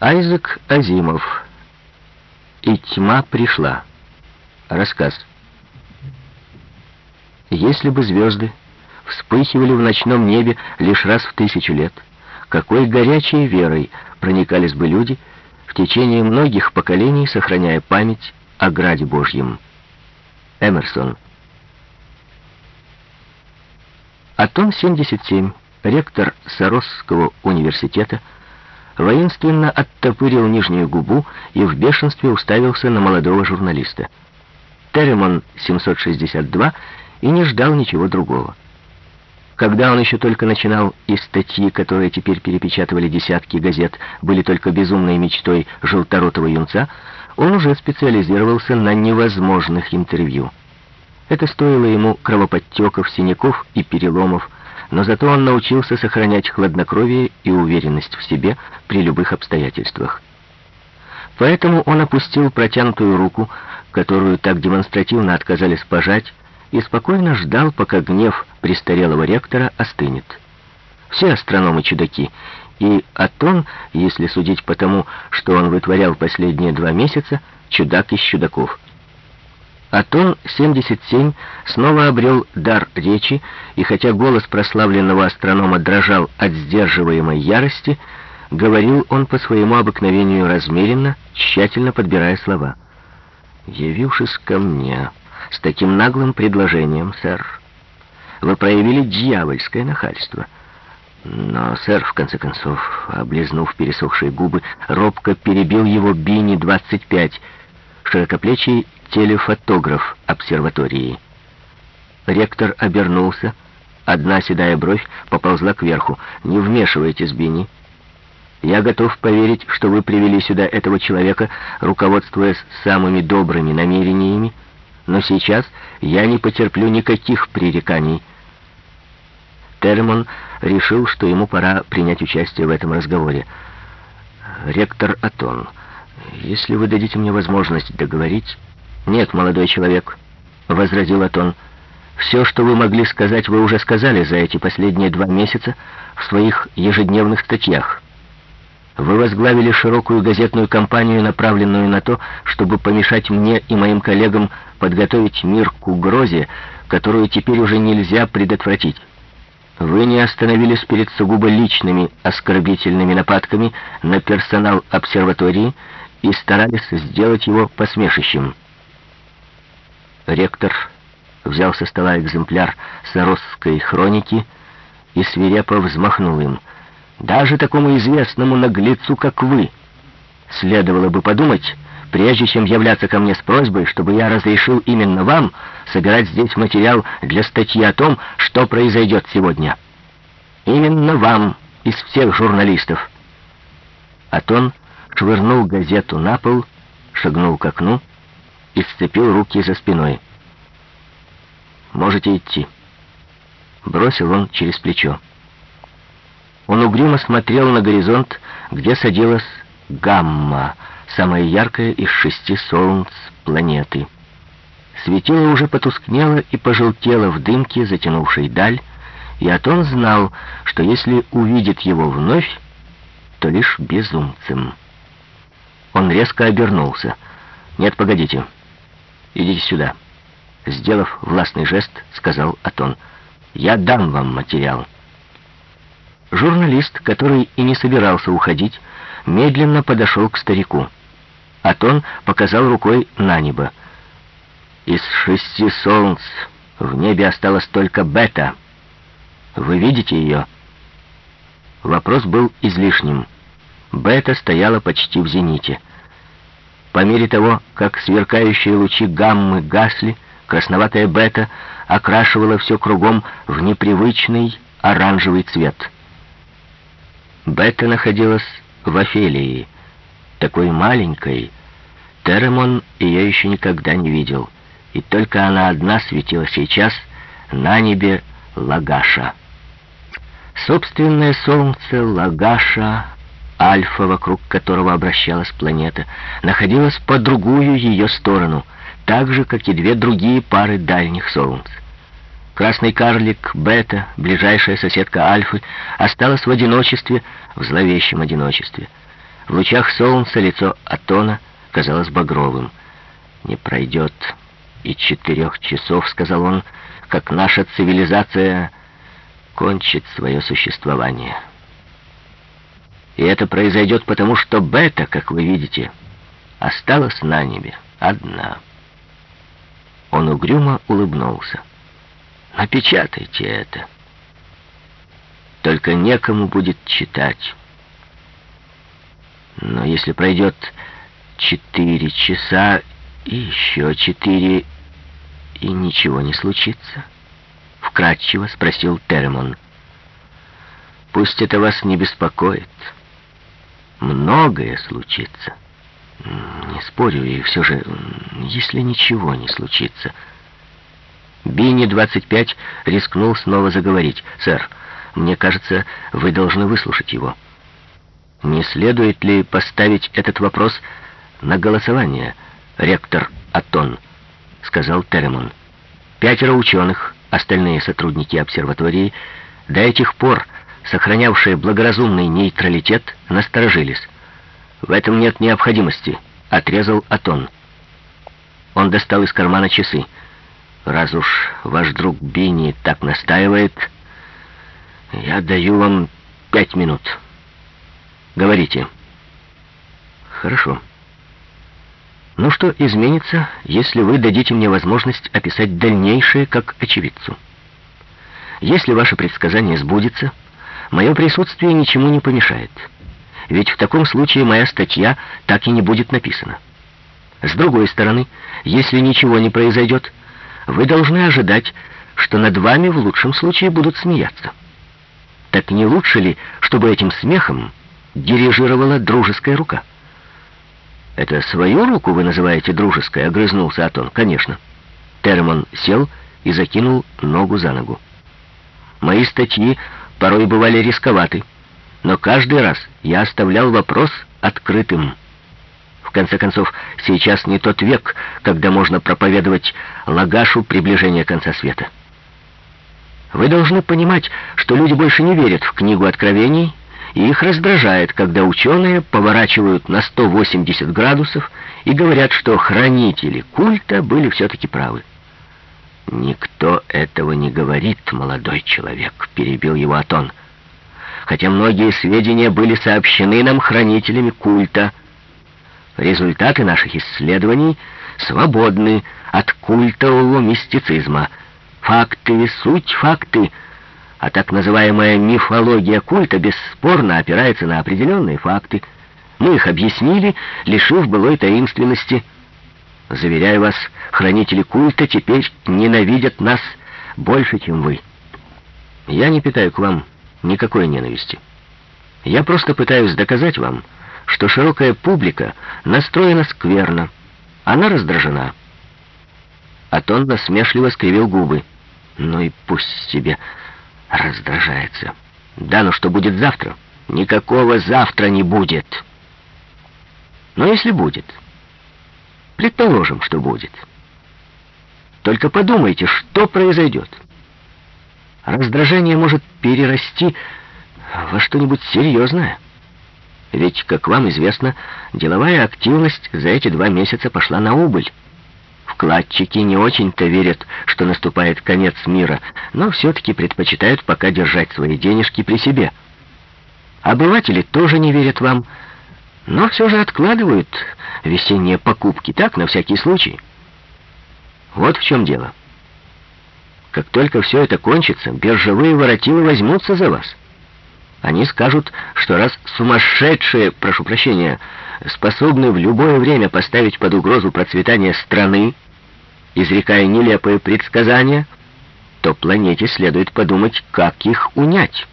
Айзек Азимов. И тьма пришла. Рассказ. Если бы звезды вспыхивали в ночном небе лишь раз в тысячу лет, какой горячей верой проникались бы люди в течение многих поколений, сохраняя память о Граде Божьем. Эмерсон. Атом 77, ректор Соросского университета, воинственно оттопырил нижнюю губу и в бешенстве уставился на молодого журналиста. Теремон 762 и не ждал ничего другого. Когда он еще только начинал, и статьи, которые теперь перепечатывали десятки газет, были только безумной мечтой желторотого юнца, он уже специализировался на невозможных интервью. Это стоило ему кровоподтеков, синяков и переломов, но зато он научился сохранять хладнокровие и уверенность в себе при любых обстоятельствах. Поэтому он опустил протянутую руку, которую так демонстративно отказались пожать, и спокойно ждал, пока гнев престарелого ректора остынет. Все астрономы чудаки, и Атон, если судить по тому, что он вытворял последние два месяца, чудак из чудаков. Атон-77 снова обрел дар речи, и хотя голос прославленного астронома дрожал от сдерживаемой ярости, говорил он по своему обыкновению размеренно, тщательно подбирая слова. «Явившись ко мне с таким наглым предложением, сэр, вы проявили дьявольское нахальство». Но сэр, в конце концов, облизнув пересохшие губы, робко перебил его Бини-25, широкоплечий телефотограф обсерватории. Ректор обернулся, одна седая бровь поползла кверху. «Не вмешивайтесь, Бини. Я готов поверить, что вы привели сюда этого человека, руководствуясь самыми добрыми намерениями, но сейчас я не потерплю никаких пререканий». Термон решил, что ему пора принять участие в этом разговоре. «Ректор Атон, если вы дадите мне возможность договорить...» «Нет, молодой человек», — возразил Атон. «Все, что вы могли сказать, вы уже сказали за эти последние два месяца в своих ежедневных статьях. Вы возглавили широкую газетную кампанию, направленную на то, чтобы помешать мне и моим коллегам подготовить мир к угрозе, которую теперь уже нельзя предотвратить. Вы не остановились перед сугубо личными оскорбительными нападками на персонал обсерватории и старались сделать его посмешищем». Ректор взял со стола экземпляр Соросской хроники и свирепо взмахнул им. «Даже такому известному наглецу, как вы, следовало бы подумать, прежде чем являться ко мне с просьбой, чтобы я разрешил именно вам собирать здесь материал для статьи о том, что произойдет сегодня. Именно вам из всех журналистов». Атон швырнул газету на пол, шагнул к окну и сцепил руки за спиной. «Можете идти», — бросил он через плечо. Он угрюмо смотрел на горизонт, где садилась гамма, самая яркая из шести солнц планеты. Светило уже потускнело и пожелтело в дымке, затянувшей даль, и Атон знал, что если увидит его вновь, то лишь безумцем. Он резко обернулся. «Нет, погодите. Идите сюда». Сделав властный жест, сказал Атон, «Я дам вам материал». Журналист, который и не собирался уходить, медленно подошел к старику. Атон показал рукой на небо. «Из шести солнц в небе осталось только бета. Вы видите ее?» Вопрос был излишним. Бета стояла почти в зените. По мере того, как сверкающие лучи гаммы гасли, красноватая бета окрашивала все кругом в непривычный оранжевый цвет. Бета находилась в Офелии, такой маленькой. Теремон ее еще никогда не видел, и только она одна светила сейчас на небе Лагаша. Собственное солнце Лагаша Альфа, вокруг которого обращалась планета, находилась по другую ее сторону, так же, как и две другие пары дальних солнц. Красный карлик Бета, ближайшая соседка Альфы, осталась в одиночестве, в зловещем одиночестве. В лучах солнца лицо Атона казалось багровым. «Не пройдет и четырех часов», — сказал он, — «как наша цивилизация кончит свое существование». И это произойдет потому, что Бета, как вы видите, осталась на небе одна. Он угрюмо улыбнулся. «Напечатайте это. Только некому будет читать». Но если пройдет четыре часа и еще четыре, и ничего не случится? Вкратчиво спросил Теремон. Пусть это вас не беспокоит. Многое случится. Не спорю, и все же, если ничего не случится... Бини-25 рискнул снова заговорить. «Сэр, мне кажется, вы должны выслушать его». Не следует ли поставить этот вопрос на голосование, ректор Атон, сказал Теремон. Пятеро ученых, остальные сотрудники обсерватории, до этих пор сохранявшие благоразумный нейтралитет, насторожились. В этом нет необходимости, отрезал Атон. Он достал из кармана часы. Раз уж ваш друг Бини так настаивает, я даю вам пять минут. Говорите. Хорошо. Ну что изменится, если вы дадите мне возможность описать дальнейшее как очевидцу? Если ваше предсказание сбудется, мое присутствие ничему не помешает. Ведь в таком случае моя статья так и не будет написана. С другой стороны, если ничего не произойдет, вы должны ожидать, что над вами в лучшем случае будут смеяться. Так не лучше ли, чтобы этим смехом дирижировала дружеская рука. «Это свою руку вы называете дружеской?» — огрызнулся Атон. «Конечно». Термон сел и закинул ногу за ногу. «Мои статьи порой бывали рисковаты, но каждый раз я оставлял вопрос открытым. В конце концов, сейчас не тот век, когда можно проповедовать лагашу приближения конца света. Вы должны понимать, что люди больше не верят в книгу Откровений и их раздражает, когда ученые поворачивают на 180 градусов и говорят, что хранители культа были все-таки правы. «Никто этого не говорит, молодой человек», — перебил его Атон. «Хотя многие сведения были сообщены нам хранителями культа. Результаты наших исследований свободны от культового мистицизма. Факты, суть факты — а так называемая мифология культа бесспорно опирается на определенные факты. Мы их объяснили, лишив былой таинственности. Заверяю вас, хранители культа теперь ненавидят нас больше, чем вы. Я не питаю к вам никакой ненависти. Я просто пытаюсь доказать вам, что широкая публика настроена скверно. Она раздражена. Атон насмешливо скривил губы. Ну и пусть себе раздражается. Да, но что будет завтра? Никакого завтра не будет. Но если будет, предположим, что будет. Только подумайте, что произойдет. Раздражение может перерасти во что-нибудь серьезное. Ведь, как вам известно, деловая активность за эти два месяца пошла на убыль. Вкладчики не очень-то верят, что наступает конец мира, но все-таки предпочитают пока держать свои денежки при себе. Обыватели тоже не верят вам, но все же откладывают весенние покупки, так, на всякий случай. Вот в чем дело. Как только все это кончится, биржевые воротилы возьмутся за вас. Они скажут, что раз сумасшедшие, прошу прощения, способны в любое время поставить под угрозу процветание страны, изрекая нелепые предсказания, то планете следует подумать, как их унять.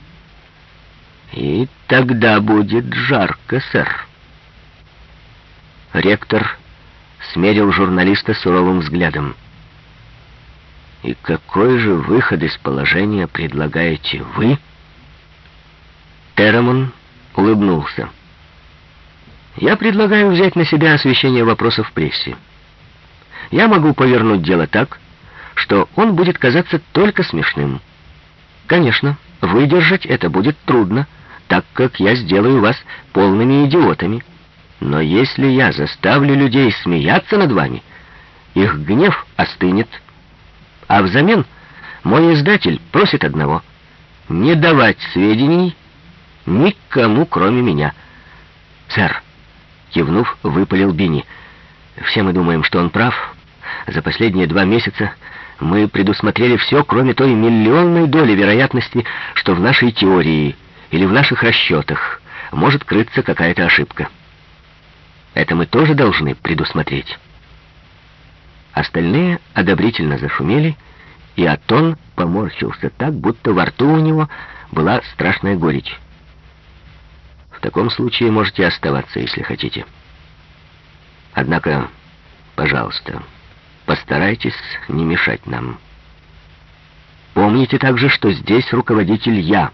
И тогда будет жарко, сэр. Ректор смерил журналиста суровым взглядом. «И какой же выход из положения предлагаете вы?» Терамон улыбнулся. «Я предлагаю взять на себя освещение вопросов в прессе я могу повернуть дело так, что он будет казаться только смешным. Конечно, выдержать это будет трудно, так как я сделаю вас полными идиотами. Но если я заставлю людей смеяться над вами, их гнев остынет. А взамен мой издатель просит одного — не давать сведений никому, кроме меня. «Сэр», — кивнув, выпалил Бини, — «все мы думаем, что он прав. За последние два месяца мы предусмотрели все, кроме той миллионной доли вероятности, что в нашей теории или в наших расчетах может крыться какая-то ошибка. Это мы тоже должны предусмотреть». Остальные одобрительно зашумели, и Атон поморщился так, будто во рту у него была страшная горечь. В таком случае можете оставаться, если хотите. Однако, пожалуйста, постарайтесь не мешать нам. Помните также, что здесь руководитель я.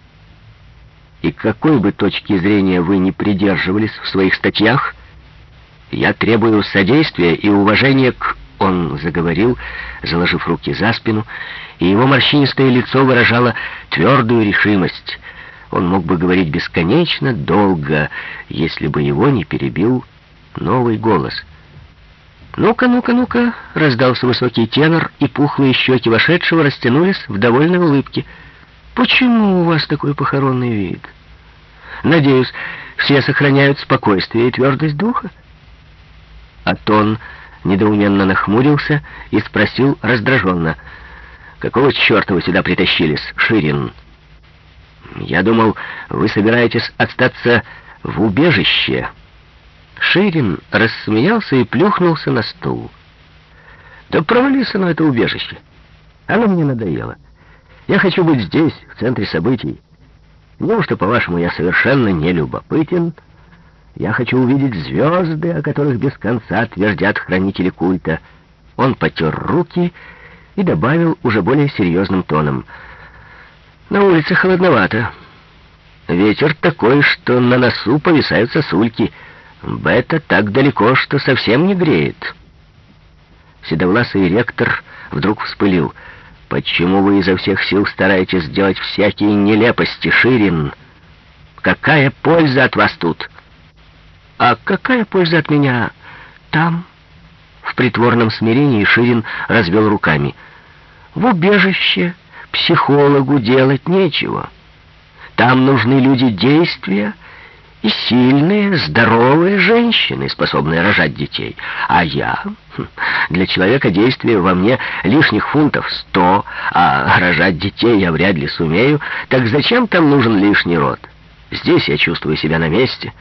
И какой бы точки зрения вы ни придерживались в своих статьях, я требую содействия и уважения к он заговорил, заложив руки за спину, и его морщинистое лицо выражало твердую решимость. Он мог бы говорить бесконечно долго, если бы его не перебил новый голос. «Ну-ка, ну-ка, ну-ка!» — раздался высокий тенор, и пухлые щеки вошедшего растянулись в довольной улыбке. «Почему у вас такой похоронный вид? Надеюсь, все сохраняют спокойствие и твердость духа?» А тон недоуменно нахмурился и спросил раздраженно, «Какого черта вы сюда притащились, Ширин?» «Я думал, вы собираетесь остаться в убежище». Ширин рассмеялся и плюхнулся на стул. «Да провались оно, это убежище. Оно мне надоело. Я хочу быть здесь, в центре событий. Неужто, по-вашему, я совершенно не любопытен?» Я хочу увидеть звезды, о которых без конца твердят хранители культа. Он потер руки и добавил уже более серьезным тоном. На улице холодновато. Ветер такой, что на носу повисают сосульки. Бета так далеко, что совсем не греет. Седовласый ректор вдруг вспылил. «Почему вы изо всех сил стараетесь сделать всякие нелепости, Ширин? Какая польза от вас тут?» А какая польза от меня там? В притворном смирении Ширин развел руками. В убежище психологу делать нечего. Там нужны люди действия и сильные, здоровые женщины, способные рожать детей. А я... Хм, для человека действия во мне лишних фунтов сто, а рожать детей я вряд ли сумею. Так зачем там нужен лишний род? Здесь я чувствую себя на месте».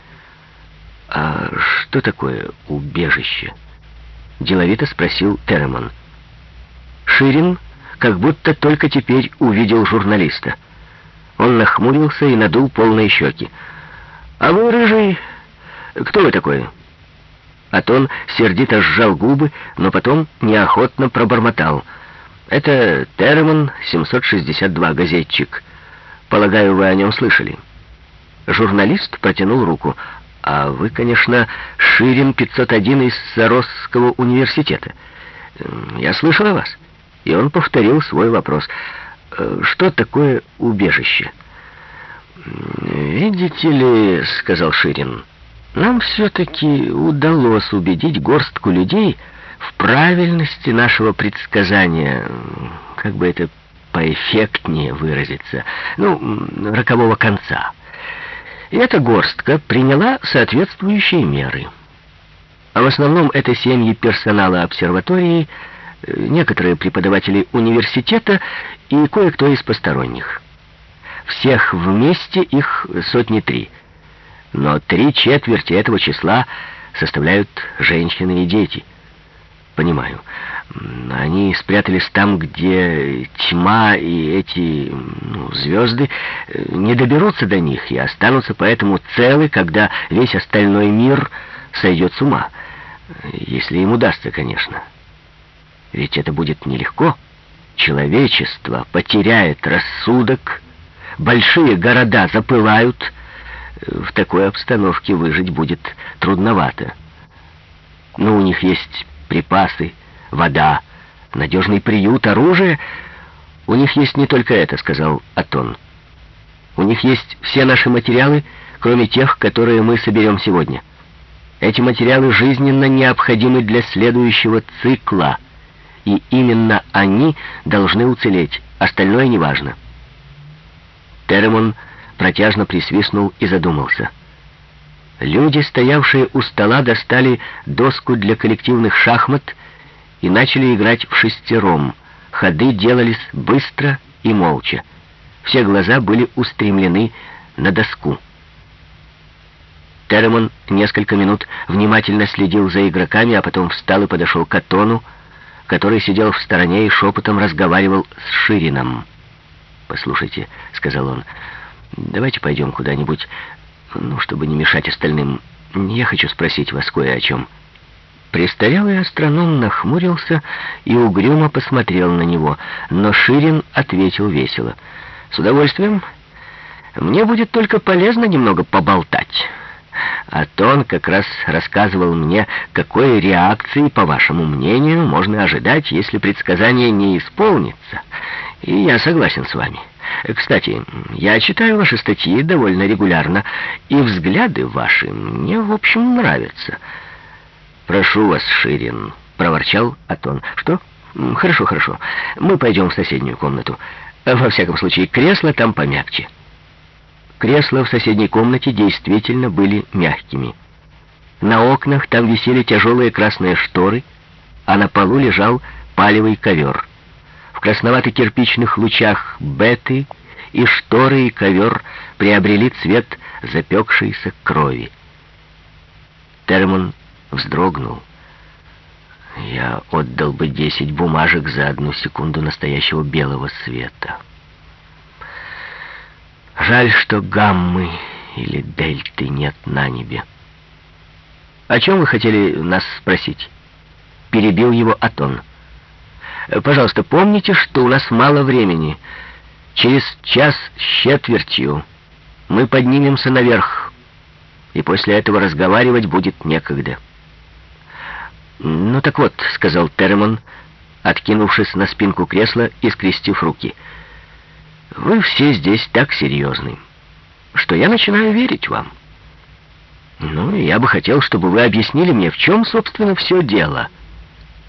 «А что такое убежище?» Деловито спросил Терреман. Ширин как будто только теперь увидел журналиста. Он нахмурился и надул полные щеки. «А вы, рыжий, кто вы такой?» Атон сердито сжал губы, но потом неохотно пробормотал. «Это Терреман, 762, газетчик. Полагаю, вы о нем слышали». Журналист протянул руку. А вы, конечно, Ширин 501 из Саросского университета. Я слышал о вас. И он повторил свой вопрос. «Э, что такое убежище? «Видите ли, — сказал Ширин, — нам все-таки удалось убедить горстку людей в правильности нашего предсказания, как бы это поэффектнее выразиться, ну, рокового конца». И эта горстка приняла соответствующие меры. А в основном это семьи персонала обсерватории, э, некоторые преподаватели университета и кое-кто из посторонних. Всех вместе их сотни три. Но три четверти этого числа составляют женщины и дети. Понимаю. Они спрятались там, где тьма и эти ну, звезды э, не доберутся до них и останутся поэтому целы, когда весь остальной мир сойдет с ума. Если им удастся, конечно. Ведь это будет нелегко. Человечество потеряет рассудок, большие города запылают. В такой обстановке выжить будет трудновато. Но у них есть припасы, вода, надежный приют, оружие. У них есть не только это, сказал Атон. У них есть все наши материалы, кроме тех, которые мы соберем сегодня. Эти материалы жизненно необходимы для следующего цикла, и именно они должны уцелеть, остальное неважно. Теремон протяжно присвистнул и задумался. Люди, стоявшие у стола, достали доску для коллективных шахмат и начали играть в шестером. Ходы делались быстро и молча. Все глаза были устремлены на доску. Теремон несколько минут внимательно следил за игроками, а потом встал и подошел к Атону, который сидел в стороне и шепотом разговаривал с Ширином. «Послушайте», — сказал он, — «давайте пойдем куда-нибудь, ну, чтобы не мешать остальным. Я хочу спросить вас кое о чем». Престарелый астроном нахмурился и угрюмо посмотрел на него, но Ширин ответил весело. «С удовольствием. Мне будет только полезно немного поболтать». А Тон как раз рассказывал мне, какой реакции, по вашему мнению, можно ожидать, если предсказание не исполнится. И я согласен с вами. Кстати, я читаю ваши статьи довольно регулярно, и взгляды ваши мне, в общем, нравятся. «Прошу вас, Ширин», — проворчал Атон. «Что? Хорошо, хорошо. Мы пойдем в соседнюю комнату. Во всяком случае, кресло там помягче». Кресла в соседней комнате действительно были мягкими. На окнах там висели тяжелые красные шторы, а на полу лежал палевый ковер. В красновато-кирпичных лучах беты и шторы, и ковер приобрели цвет запекшейся крови. Термон вздрогнул. Я отдал бы десять бумажек за одну секунду настоящего белого света. Жаль, что гаммы или дельты нет на небе. «О чем вы хотели нас спросить?» Перебил его Атон. «Пожалуйста, помните, что у нас мало времени. Через час с четвертью мы поднимемся наверх, и после этого разговаривать будет некогда». «Ну так вот», — сказал Термон, откинувшись на спинку кресла и скрестив руки, — вы все здесь так серьезны, что я начинаю верить вам. Ну, я бы хотел, чтобы вы объяснили мне, в чем, собственно, все дело.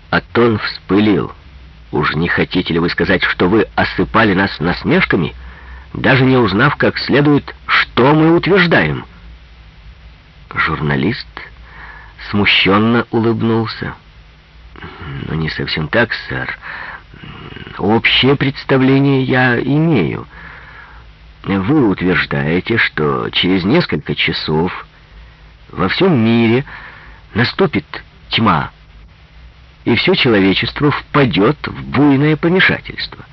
Атон вспылил. Уж не хотите ли вы сказать, что вы осыпали нас насмешками, даже не узнав как следует, что мы утверждаем? Журналист смущенно улыбнулся. «Ну, не совсем так, сэр. Общее представление я имею. Вы утверждаете, что через несколько часов во всем мире наступит тьма, и все человечество впадет в буйное помешательство.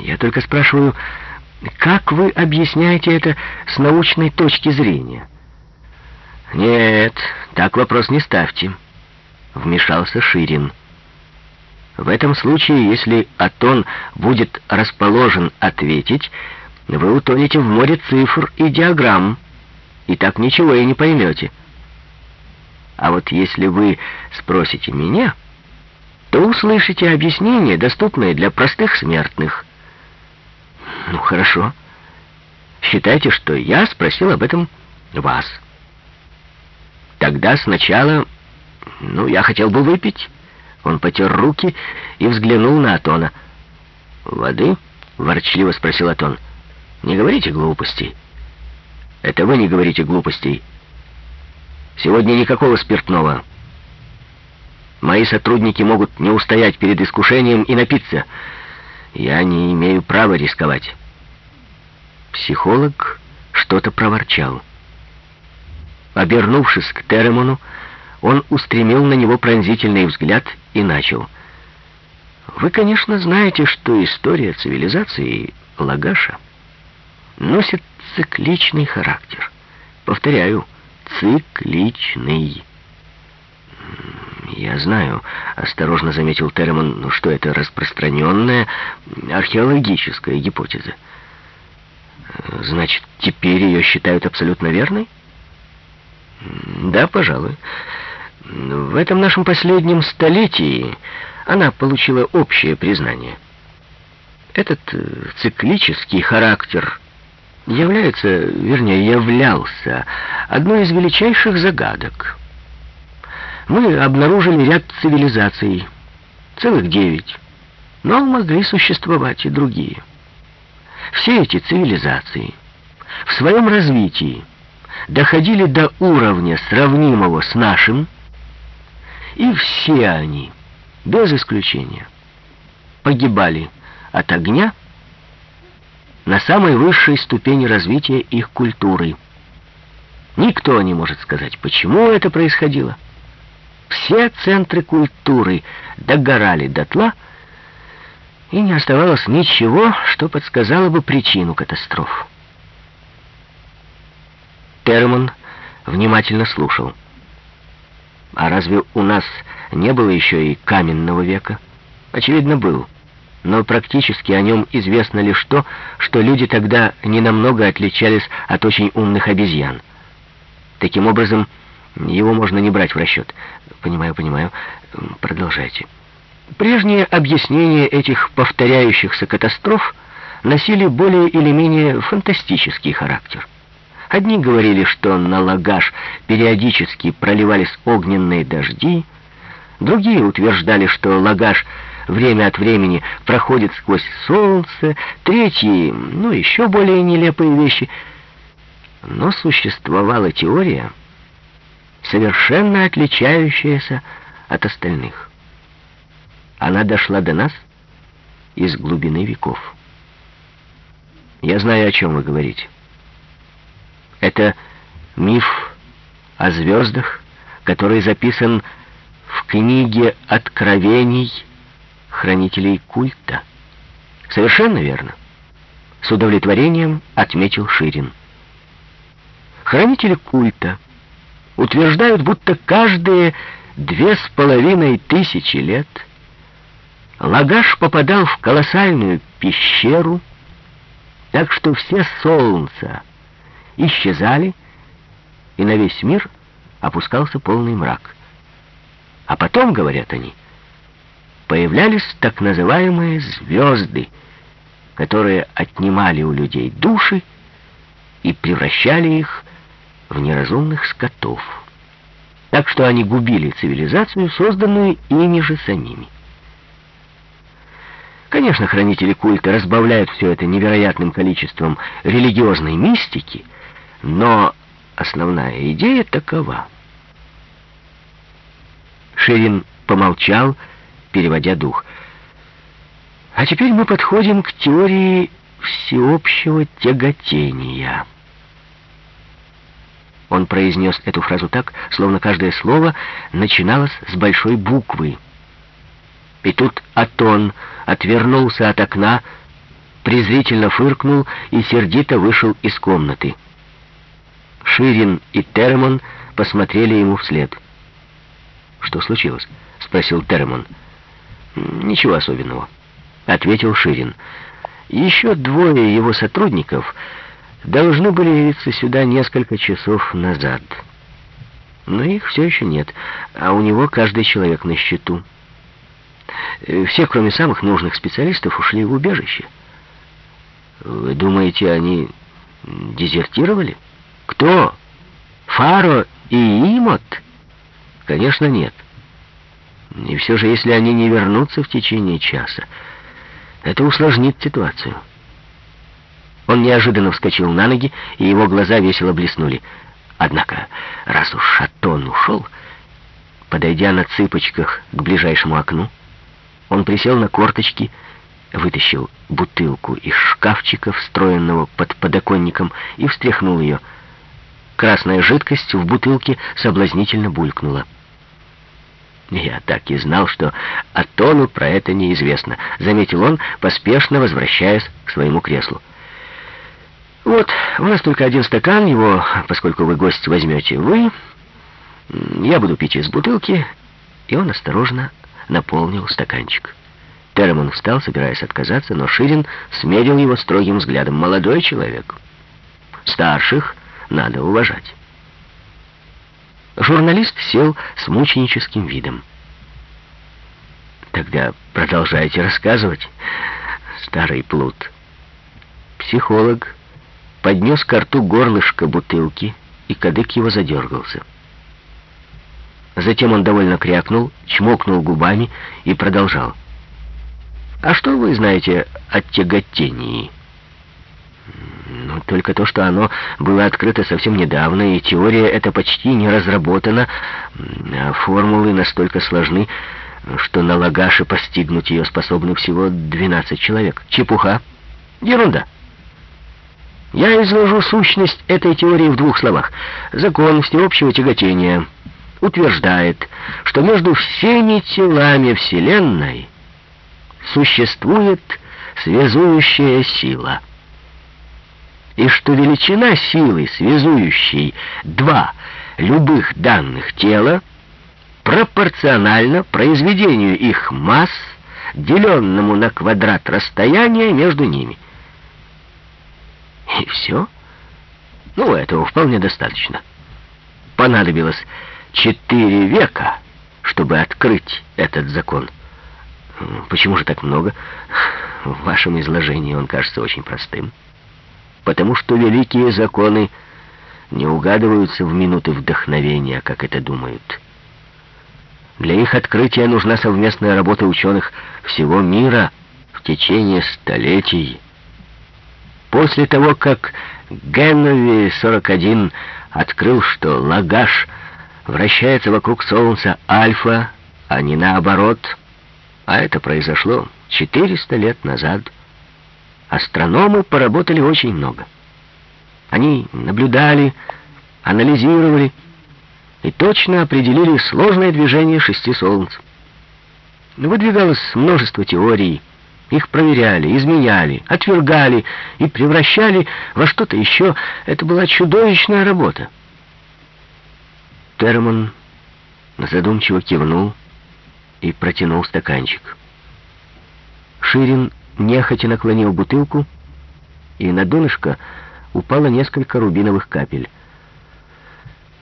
Я только спрашиваю, как вы объясняете это с научной точки зрения? Нет, так вопрос не ставьте, вмешался Ширин. В этом случае, если Атон будет расположен ответить, вы утонете в море цифр и диаграмм, и так ничего и не поймете. А вот если вы спросите меня, то услышите объяснение, доступное для простых смертных. Ну, хорошо. Считайте, что я спросил об этом вас. Тогда сначала, ну, я хотел бы выпить... Он потер руки и взглянул на Атона. «Воды?» — ворчливо спросил Атон. «Не говорите глупостей». «Это вы не говорите глупостей. Сегодня никакого спиртного. Мои сотрудники могут не устоять перед искушением и напиться. Я не имею права рисковать». Психолог что-то проворчал. Обернувшись к Теремону, он устремил на него пронзительный взгляд и начал. «Вы, конечно, знаете, что история цивилизации Лагаша носит цикличный характер. Повторяю, цикличный». «Я знаю», — осторожно заметил Терман, ну, что это распространенная археологическая гипотеза. «Значит, теперь ее считают абсолютно верной?» «Да, пожалуй. В этом нашем последнем столетии она получила общее признание. Этот э, циклический характер является, вернее, являлся одной из величайших загадок. Мы обнаружили ряд цивилизаций, целых девять, но могли существовать и другие. Все эти цивилизации в своем развитии доходили до уровня, сравнимого с нашим, и все они, без исключения, погибали от огня на самой высшей ступени развития их культуры. Никто не может сказать, почему это происходило. Все центры культуры догорали дотла, и не оставалось ничего, что подсказало бы причину катастроф. Терман внимательно слушал. А разве у нас не было еще и каменного века? Очевидно, был. Но практически о нем известно лишь то, что люди тогда ненамного отличались от очень умных обезьян. Таким образом, его можно не брать в расчет. Понимаю, понимаю. Продолжайте. Прежние объяснения этих повторяющихся катастроф носили более или менее фантастический характер. Одни говорили, что на Лагаш периодически проливались огненные дожди, другие утверждали, что Лагаш время от времени проходит сквозь солнце, третьи, ну, еще более нелепые вещи. Но существовала теория, совершенно отличающаяся от остальных. Она дошла до нас из глубины веков. Я знаю, о чем вы говорите. Это миф о звездах, который записан в книге «Откровений хранителей культа». Совершенно верно. С удовлетворением отметил Ширин. Хранители культа утверждают, будто каждые две с половиной тысячи лет Лагаш попадал в колоссальную пещеру, так что все солнца исчезали, и на весь мир опускался полный мрак. А потом, говорят они, появлялись так называемые звезды, которые отнимали у людей души и превращали их в неразумных скотов. Так что они губили цивилизацию, созданную ими же самими. Конечно, хранители культа разбавляют все это невероятным количеством религиозной мистики, но основная идея такова. Ширин помолчал, переводя дух. А теперь мы подходим к теории всеобщего тяготения. Он произнес эту фразу так, словно каждое слово начиналось с большой буквы. И тут Атон отвернулся от окна, презрительно фыркнул и сердито вышел из комнаты. Ширин и Теремон посмотрели ему вслед. «Что случилось?» — спросил Теремон. «Ничего особенного», — ответил Ширин. «Еще двое его сотрудников должны были явиться сюда несколько часов назад. Но их все еще нет, а у него каждый человек на счету. Все, кроме самых нужных специалистов, ушли в убежище. Вы думаете, они дезертировали?» Кто? Фаро и Имот? Конечно, нет. И все же, если они не вернутся в течение часа, это усложнит ситуацию. Он неожиданно вскочил на ноги, и его глаза весело блеснули. Однако, раз уж Шатон ушел, подойдя на цыпочках к ближайшему окну, он присел на корточки, вытащил бутылку из шкафчика, встроенного под подоконником, и встряхнул ее — Красная жидкость в бутылке соблазнительно булькнула. «Я так и знал, что Атону про это неизвестно», — заметил он, поспешно возвращаясь к своему креслу. «Вот, у нас только один стакан, его, поскольку вы гость возьмете вы, я буду пить из бутылки». И он осторожно наполнил стаканчик. Терман встал, собираясь отказаться, но Ширин смерил его строгим взглядом. «Молодой человек. Старших надо уважать. Журналист сел с мученическим видом. «Тогда продолжайте рассказывать. старый плут. Психолог поднес к рту горлышко бутылки, и кадык его задергался. Затем он довольно крякнул, чмокнул губами и продолжал. «А что вы знаете о тяготении?» «Ну, только то, что оно было открыто совсем недавно, и теория эта почти не разработана, а формулы настолько сложны, что на лагаше постигнуть ее способны всего 12 человек. Чепуха. Ерунда. Я изложу сущность этой теории в двух словах. Закон всеобщего тяготения утверждает, что между всеми телами Вселенной существует связующая сила. И что величина силы, связующей два любых данных тела, пропорциональна произведению их масс, деленному на квадрат расстояния между ними. И все? Ну, этого вполне достаточно. Понадобилось четыре века, чтобы открыть этот закон. Почему же так много? В вашем изложении он кажется очень простым. Потому что великие законы не угадываются в минуты вдохновения, как это думают. Для их открытия нужна совместная работа ученых всего мира в течение столетий. После того, как Геннови 41 открыл, что Лагаш вращается вокруг Солнца Альфа, а не наоборот, а это произошло 400 лет назад, астрономы поработали очень много. Они наблюдали, анализировали и точно определили сложное движение шести Солнц. Выдвигалось множество теорий, их проверяли, изменяли, отвергали и превращали во что-то еще. Это была чудовищная работа. Терман задумчиво кивнул и протянул стаканчик. Ширин нехотя наклонил бутылку, и на донышко упало несколько рубиновых капель.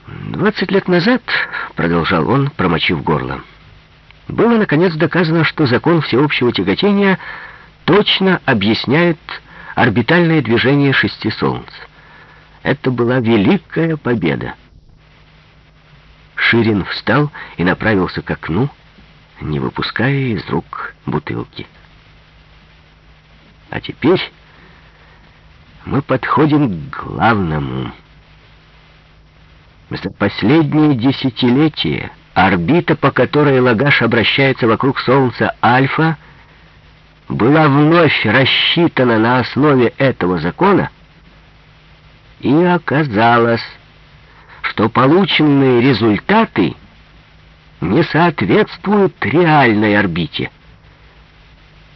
«Двадцать лет назад, — продолжал он, промочив горло, — было, наконец, доказано, что закон всеобщего тяготения точно объясняет орбитальное движение шести солнц. Это была великая победа. Ширин встал и направился к окну, не выпуская из рук бутылки. А теперь мы подходим к главному. За последние десятилетия Орбита, по которой Лагаш обращается вокруг Солнца Альфа, была вновь рассчитана на основе этого закона, и оказалось, что полученные результаты не соответствуют реальной орбите.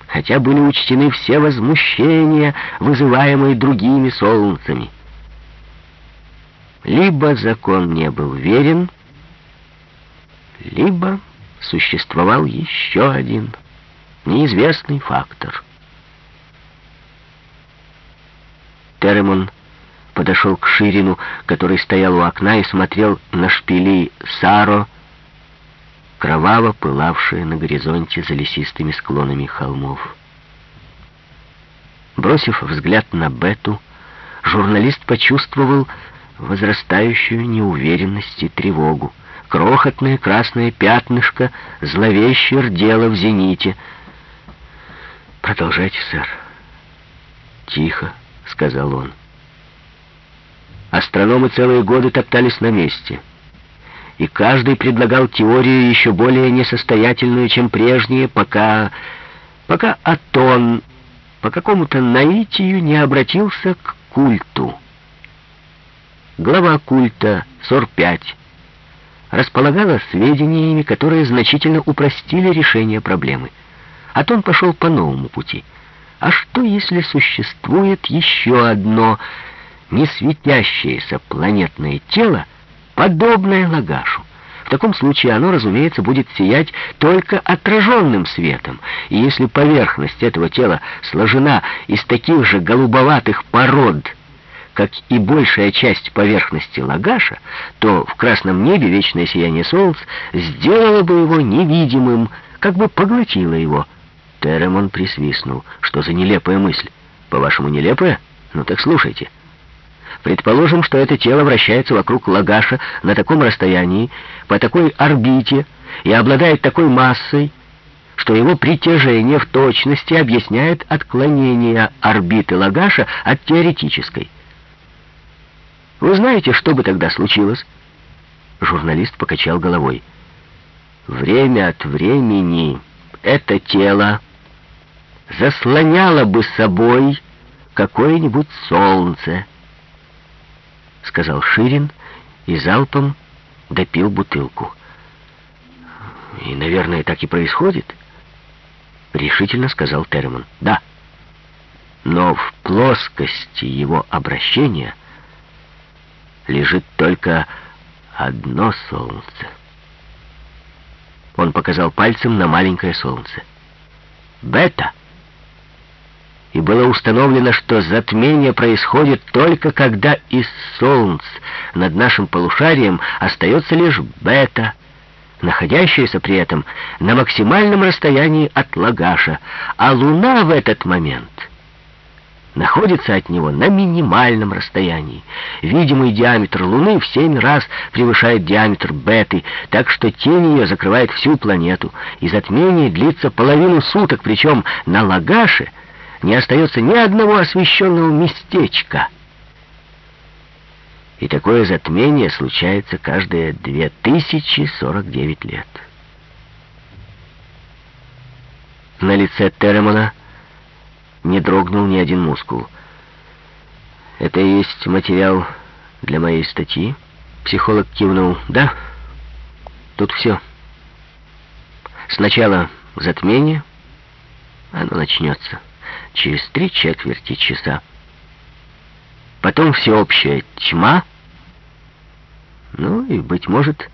Хотя были учтены все возмущения, вызываемые другими солнцами. Либо закон не был верен, либо существовал еще один неизвестный фактор. Теремон подошел к Ширину, который стоял у окна и смотрел на шпили Саро, кроваво пылавшие на горизонте за лесистыми склонами холмов. Бросив взгляд на Бету, журналист почувствовал возрастающую неуверенность и тревогу. Крохотное красное пятнышко зловеще рдело в зените. «Продолжайте, сэр». «Тихо», — сказал он. Астрономы целые годы топтались на месте, и каждый предлагал теорию еще более несостоятельную, чем прежние, пока... пока Атон по какому-то наитию не обратился к культу. Глава культа, Сор-5, располагала сведениями, которые значительно упростили решение проблемы. А то он пошел по новому пути. А что, если существует еще одно несветящееся планетное тело, подобное Лагашу? В таком случае оно, разумеется, будет сиять только отраженным светом, и если поверхность этого тела сложена из таких же голубоватых пород, как и большая часть поверхности Лагаша, то в красном небе вечное сияние солнца сделало бы его невидимым, как бы поглотило его. Теремон присвистнул. «Что за нелепая мысль? По-вашему, нелепая? Ну так слушайте». Предположим, что это тело вращается вокруг Лагаша на таком расстоянии, по такой орбите и обладает такой массой, что его притяжение в точности объясняет отклонение орбиты Лагаша от теоретической. Вы знаете, что бы тогда случилось? Журналист покачал головой. Время от времени это тело заслоняло бы собой какое-нибудь солнце, сказал Ширин и залпом допил бутылку. И, наверное, так и происходит, решительно сказал Терман. Да. Но в плоскости его обращения лежит только одно солнце. Он показал пальцем на маленькое солнце. Бета. И было установлено, что затмение происходит только когда из солнц над нашим полушарием остается лишь бета, находящаяся при этом на максимальном расстоянии от Лагаша, а Луна в этот момент находится от него на минимальном расстоянии. Видимый диаметр Луны в семь раз превышает диаметр Беты, так что тень ее закрывает всю планету, и затмение длится половину суток, причем на Лагаше не остается ни одного освещенного местечка. И такое затмение случается каждые 2049 лет. На лице Теремона не дрогнул ни один мускул. «Это и есть материал для моей статьи?» Психолог кивнул. «Да, тут все. Сначала затмение, оно начнется через три четверти часа. Потом всеобщая тьма, ну и, быть может,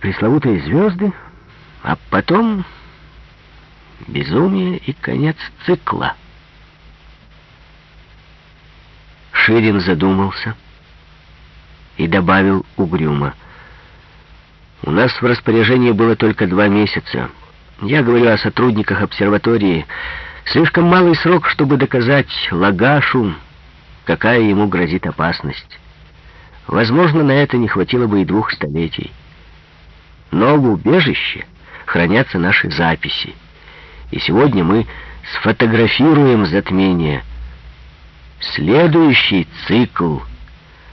пресловутые звезды, а потом Безумие и конец цикла. Ширин задумался и добавил угрюмо. У нас в распоряжении было только два месяца. Я говорю о сотрудниках обсерватории. Слишком малый срок, чтобы доказать Лагашу, какая ему грозит опасность. Возможно, на это не хватило бы и двух столетий. Но в убежище хранятся наши записи. И сегодня мы сфотографируем затмение. Следующий цикл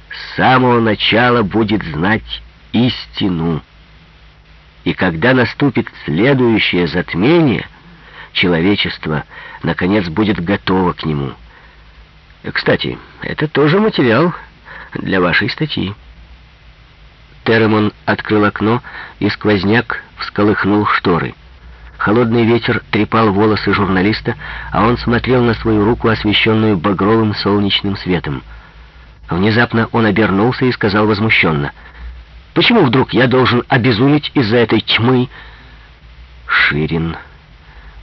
с самого начала будет знать истину. И когда наступит следующее затмение, человечество, наконец, будет готово к нему. Кстати, это тоже материал для вашей статьи. Теремон открыл окно, и сквозняк всколыхнул шторы. Холодный ветер трепал волосы журналиста, а он смотрел на свою руку, освещенную багровым солнечным светом. Внезапно он обернулся и сказал возмущенно, «Почему вдруг я должен обезуметь из-за этой тьмы?» Ширин,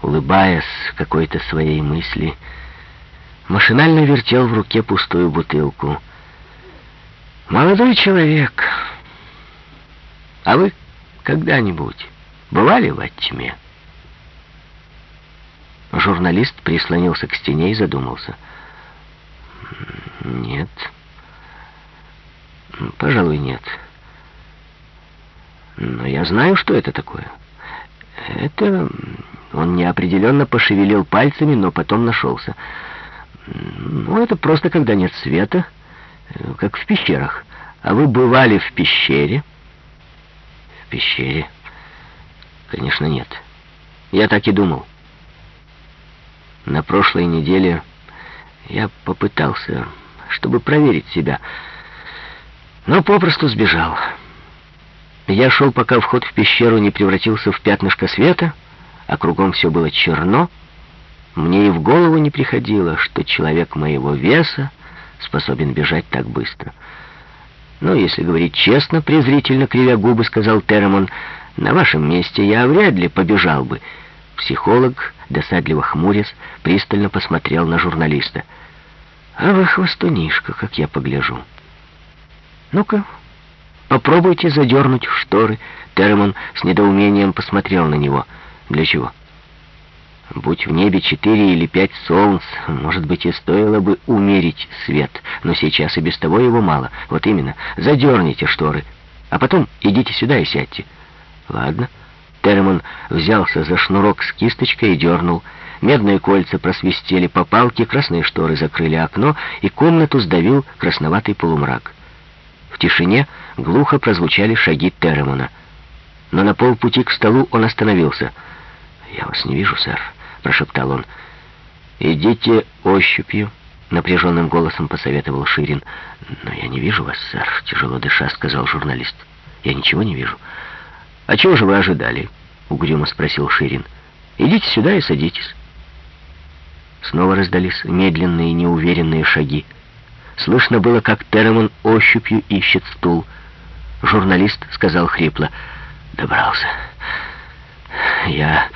улыбаясь какой-то своей мысли, машинально вертел в руке пустую бутылку. «Молодой человек, а вы когда-нибудь бывали во тьме?» Журналист прислонился к стене и задумался. «Нет. Пожалуй, нет. Но я знаю, что это такое. Это...» Он неопределенно пошевелил пальцами, но потом нашелся. «Ну, это просто когда нет света, как в пещерах. А вы бывали в пещере?» «В пещере?» «Конечно, нет. Я так и думал». На прошлой неделе я попытался, чтобы проверить себя, но попросту сбежал. Я шел, пока вход в пещеру не превратился в пятнышко света, а кругом все было черно. Мне и в голову не приходило, что человек моего веса способен бежать так быстро. Но, если говорить честно, презрительно кривя губы, сказал Теремон, на вашем месте я вряд ли побежал бы. Психолог, досадливо хмурясь, пристально посмотрел на журналиста. «А вы хвостунишка, как я погляжу. Ну-ка, попробуйте задернуть шторы». Термон с недоумением посмотрел на него. «Для чего?» Будь в небе четыре или пять солнц, может быть, и стоило бы умерить свет, но сейчас и без того его мало. Вот именно, задерните шторы, а потом идите сюда и сядьте. Ладно. Термон взялся за шнурок с кисточкой и дернул. Медные кольца просвистели по палке, красные шторы закрыли окно, и комнату сдавил красноватый полумрак. В тишине глухо прозвучали шаги Терремона. Но на полпути к столу он остановился. «Я вас не вижу, сэр», — прошептал он. «Идите ощупью», — напряженным голосом посоветовал Ширин. «Но я не вижу вас, сэр», — тяжело дыша сказал журналист. «Я ничего не вижу». «А чего же вы ожидали?» — угрюмо спросил Ширин. «Идите сюда и садитесь». Снова раздались медленные неуверенные шаги. Слышно было, как Терремон ощупью ищет стул. Журналист сказал хрипло. «Добрался. Я...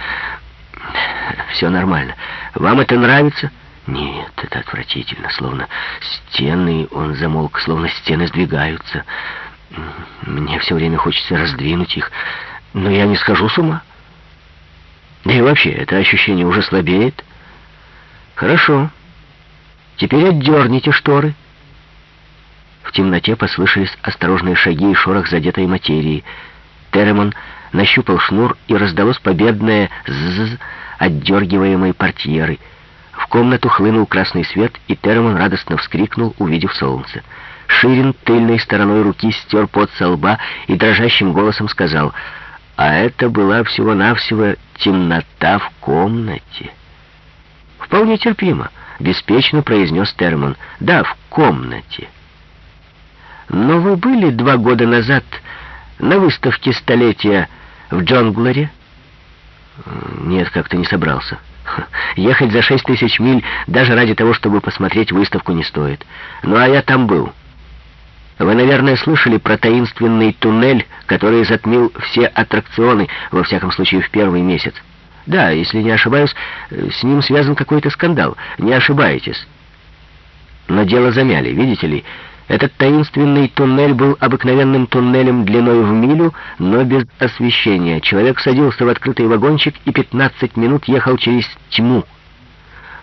Все нормально. Вам это нравится?» «Нет, это отвратительно. Словно стены...» Он замолк, словно стены сдвигаются. «Мне все время хочется раздвинуть их, но я не схожу с ума. Да и вообще, это ощущение уже слабеет». «Хорошо. Теперь отдерните шторы». В темноте послышались осторожные шаги и шорох задетой материи. Теремон нащупал шнур, и раздалось победное «ззз» отдергиваемой портьеры. В комнату хлынул красный свет, и Теремон радостно вскрикнул, увидев солнце. Ширин тыльной стороной руки стер пот со лба и дрожащим голосом сказал, «А это была всего-навсего темнота в комнате». «Вполне терпимо», — беспечно произнес Терман. «Да, в комнате». «Но вы были два года назад на выставке столетия в Джонглере?» «Нет, как-то не собрался». «Ехать за шесть тысяч миль даже ради того, чтобы посмотреть выставку, не стоит. Ну, а я там был». Вы, наверное, слышали про таинственный туннель, который затмил все аттракционы, во всяком случае, в первый месяц. Да, если не ошибаюсь, с ним связан какой-то скандал. Не ошибаетесь. Но дело замяли, видите ли. Этот таинственный туннель был обыкновенным туннелем длиной в милю, но без освещения. Человек садился в открытый вагончик и 15 минут ехал через тьму.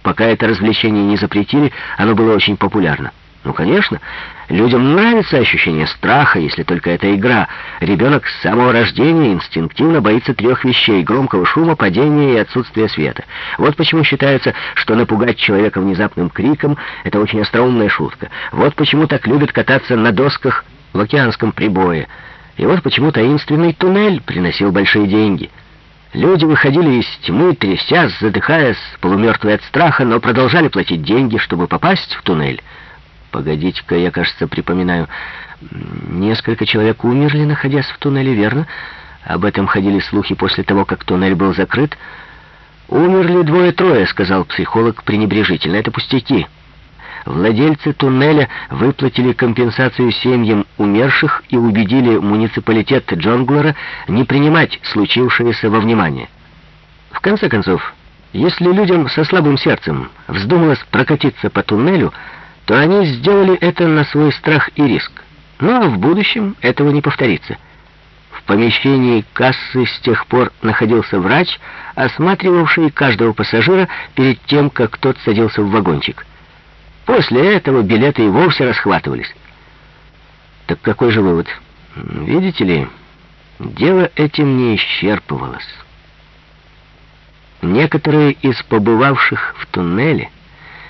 Пока это развлечение не запретили, оно было очень популярно. Ну, конечно, людям нравится ощущение страха, если только это игра. Ребенок с самого рождения инстинктивно боится трех вещей — громкого шума, падения и отсутствия света. Вот почему считается, что напугать человека внезапным криком — это очень остроумная шутка. Вот почему так любят кататься на досках в океанском прибое. И вот почему таинственный туннель приносил большие деньги. Люди выходили из тьмы, трясясь, задыхаясь, полумертвые от страха, но продолжали платить деньги, чтобы попасть в туннель. Погодите-ка, я, кажется, припоминаю. Несколько человек умерли, находясь в туннеле, верно? Об этом ходили слухи после того, как туннель был закрыт. «Умерли двое-трое», — сказал психолог пренебрежительно. «Это пустяки». Владельцы туннеля выплатили компенсацию семьям умерших и убедили муниципалитет Джонглера не принимать случившееся во внимание. В конце концов, если людям со слабым сердцем вздумалось прокатиться по туннелю, то они сделали это на свой страх и риск. Но в будущем этого не повторится. В помещении кассы с тех пор находился врач, осматривавший каждого пассажира перед тем, как тот садился в вагончик. После этого билеты и вовсе расхватывались. Так какой же вывод? Видите ли, дело этим не исчерпывалось. Некоторые из побывавших в туннеле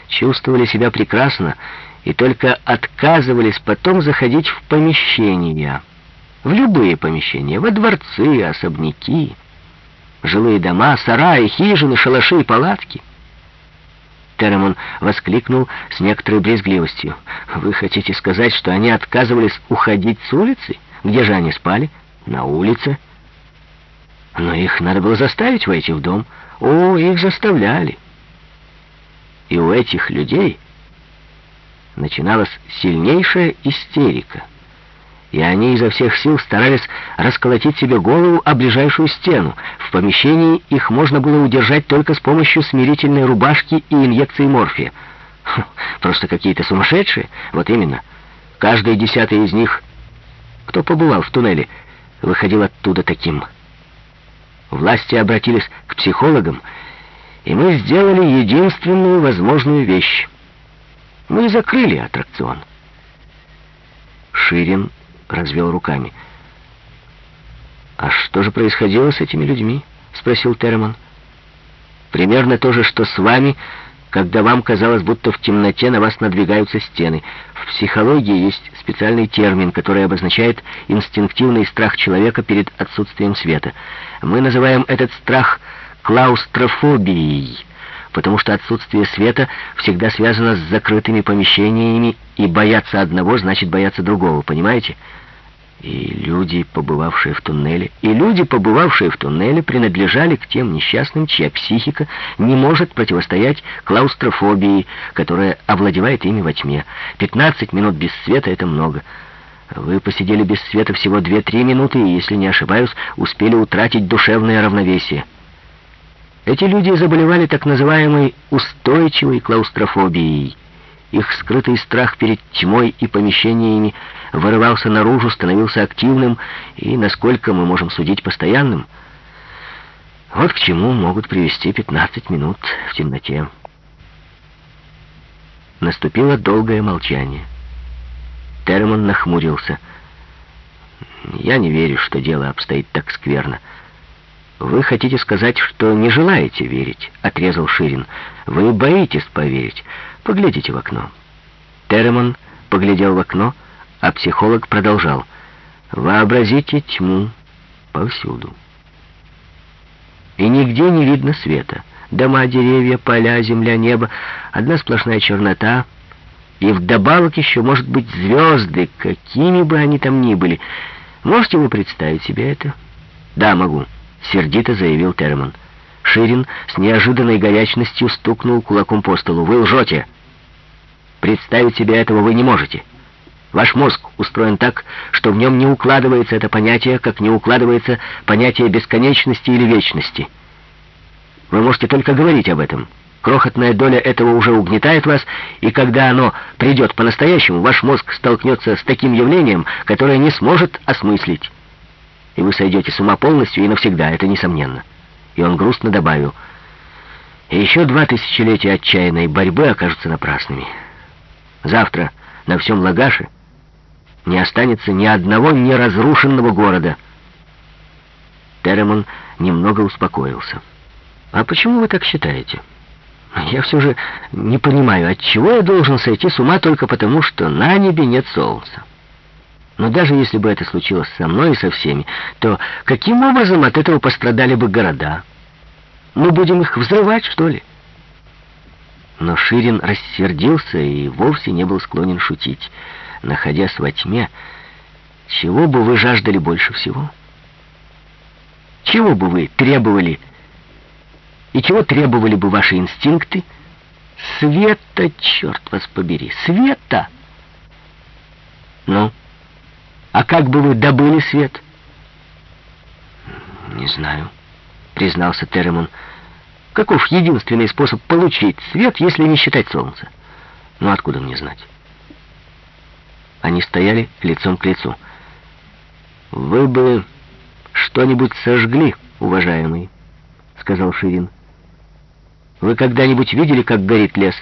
чувствовали себя прекрасно и только отказывались потом заходить в помещения. В любые помещения, во дворцы, особняки, жилые дома, сараи, хижины, шалаши и палатки. Теремон воскликнул с некоторой брезгливостью. «Вы хотите сказать, что они отказывались уходить с улицы? Где же они спали? На улице?» «Но их надо было заставить войти в дом. О, их заставляли». И у этих людей начиналась сильнейшая истерика. И они изо всех сил старались расколотить себе голову о ближайшую стену. В помещении их можно было удержать только с помощью смирительной рубашки и инъекции морфия. Хм, просто какие-то сумасшедшие. Вот именно. Каждый десятый из них, кто побывал в туннеле, выходил оттуда таким. Власти обратились к психологам И мы сделали единственную возможную вещь. Мы закрыли аттракцион. Ширин развел руками. «А что же происходило с этими людьми?» — спросил Терман. «Примерно то же, что с вами, когда вам казалось, будто в темноте на вас надвигаются стены. В психологии есть специальный термин, который обозначает инстинктивный страх человека перед отсутствием света. Мы называем этот страх клаустрофобией, потому что отсутствие света всегда связано с закрытыми помещениями, и бояться одного значит бояться другого, понимаете? И люди, побывавшие в туннеле, и люди, побывавшие в туннеле, принадлежали к тем несчастным, чья психика не может противостоять клаустрофобии, которая овладевает ими во тьме. 15 минут без света — это много. Вы посидели без света всего 2-3 минуты, и, если не ошибаюсь, успели утратить душевное равновесие. Эти люди заболевали так называемой устойчивой клаустрофобией. Их скрытый страх перед тьмой и помещениями вырывался наружу, становился активным и, насколько мы можем судить, постоянным. Вот к чему могут привести 15 минут в темноте. Наступило долгое молчание. Терман нахмурился. «Я не верю, что дело обстоит так скверно». «Вы хотите сказать, что не желаете верить?» — отрезал Ширин. «Вы боитесь поверить. Поглядите в окно». Теремон поглядел в окно, а психолог продолжал. «Вообразите тьму повсюду. И нигде не видно света. Дома, деревья, поля, земля, небо. Одна сплошная чернота. И вдобавок еще, может быть, звезды, какими бы они там ни были. Можете вы представить себе это?» «Да, могу», — сердито заявил Терман. Ширин с неожиданной горячностью стукнул кулаком по столу. «Вы лжете!» Представить себе этого вы не можете. Ваш мозг устроен так, что в нем не укладывается это понятие, как не укладывается понятие бесконечности или вечности. Вы можете только говорить об этом. Крохотная доля этого уже угнетает вас, и когда оно придет по-настоящему, ваш мозг столкнется с таким явлением, которое не сможет осмыслить. И вы сойдете с ума полностью и навсегда, это несомненно. И он грустно добавил, еще два тысячелетия отчаянной борьбы окажутся напрасными. Завтра на всем Лагаше не останется ни одного неразрушенного города. Теремон немного успокоился. «А почему вы так считаете?» «Я все же не понимаю, отчего я должен сойти с ума только потому, что на небе нет солнца. Но даже если бы это случилось со мной и со всеми, то каким образом от этого пострадали бы города? Мы будем их взрывать, что ли?» Но Ширин рассердился и вовсе не был склонен шутить. Находясь во тьме, чего бы вы жаждали больше всего? Чего бы вы требовали? И чего требовали бы ваши инстинкты? Света, черт вас побери, света! Ну, а как бы вы добыли свет? Не знаю, признался Теремон. Каков единственный способ получить свет, если не считать солнце? Ну, откуда мне знать? Они стояли лицом к лицу. «Вы бы что-нибудь сожгли, уважаемый», — сказал Ширин. «Вы когда-нибудь видели, как горит лес?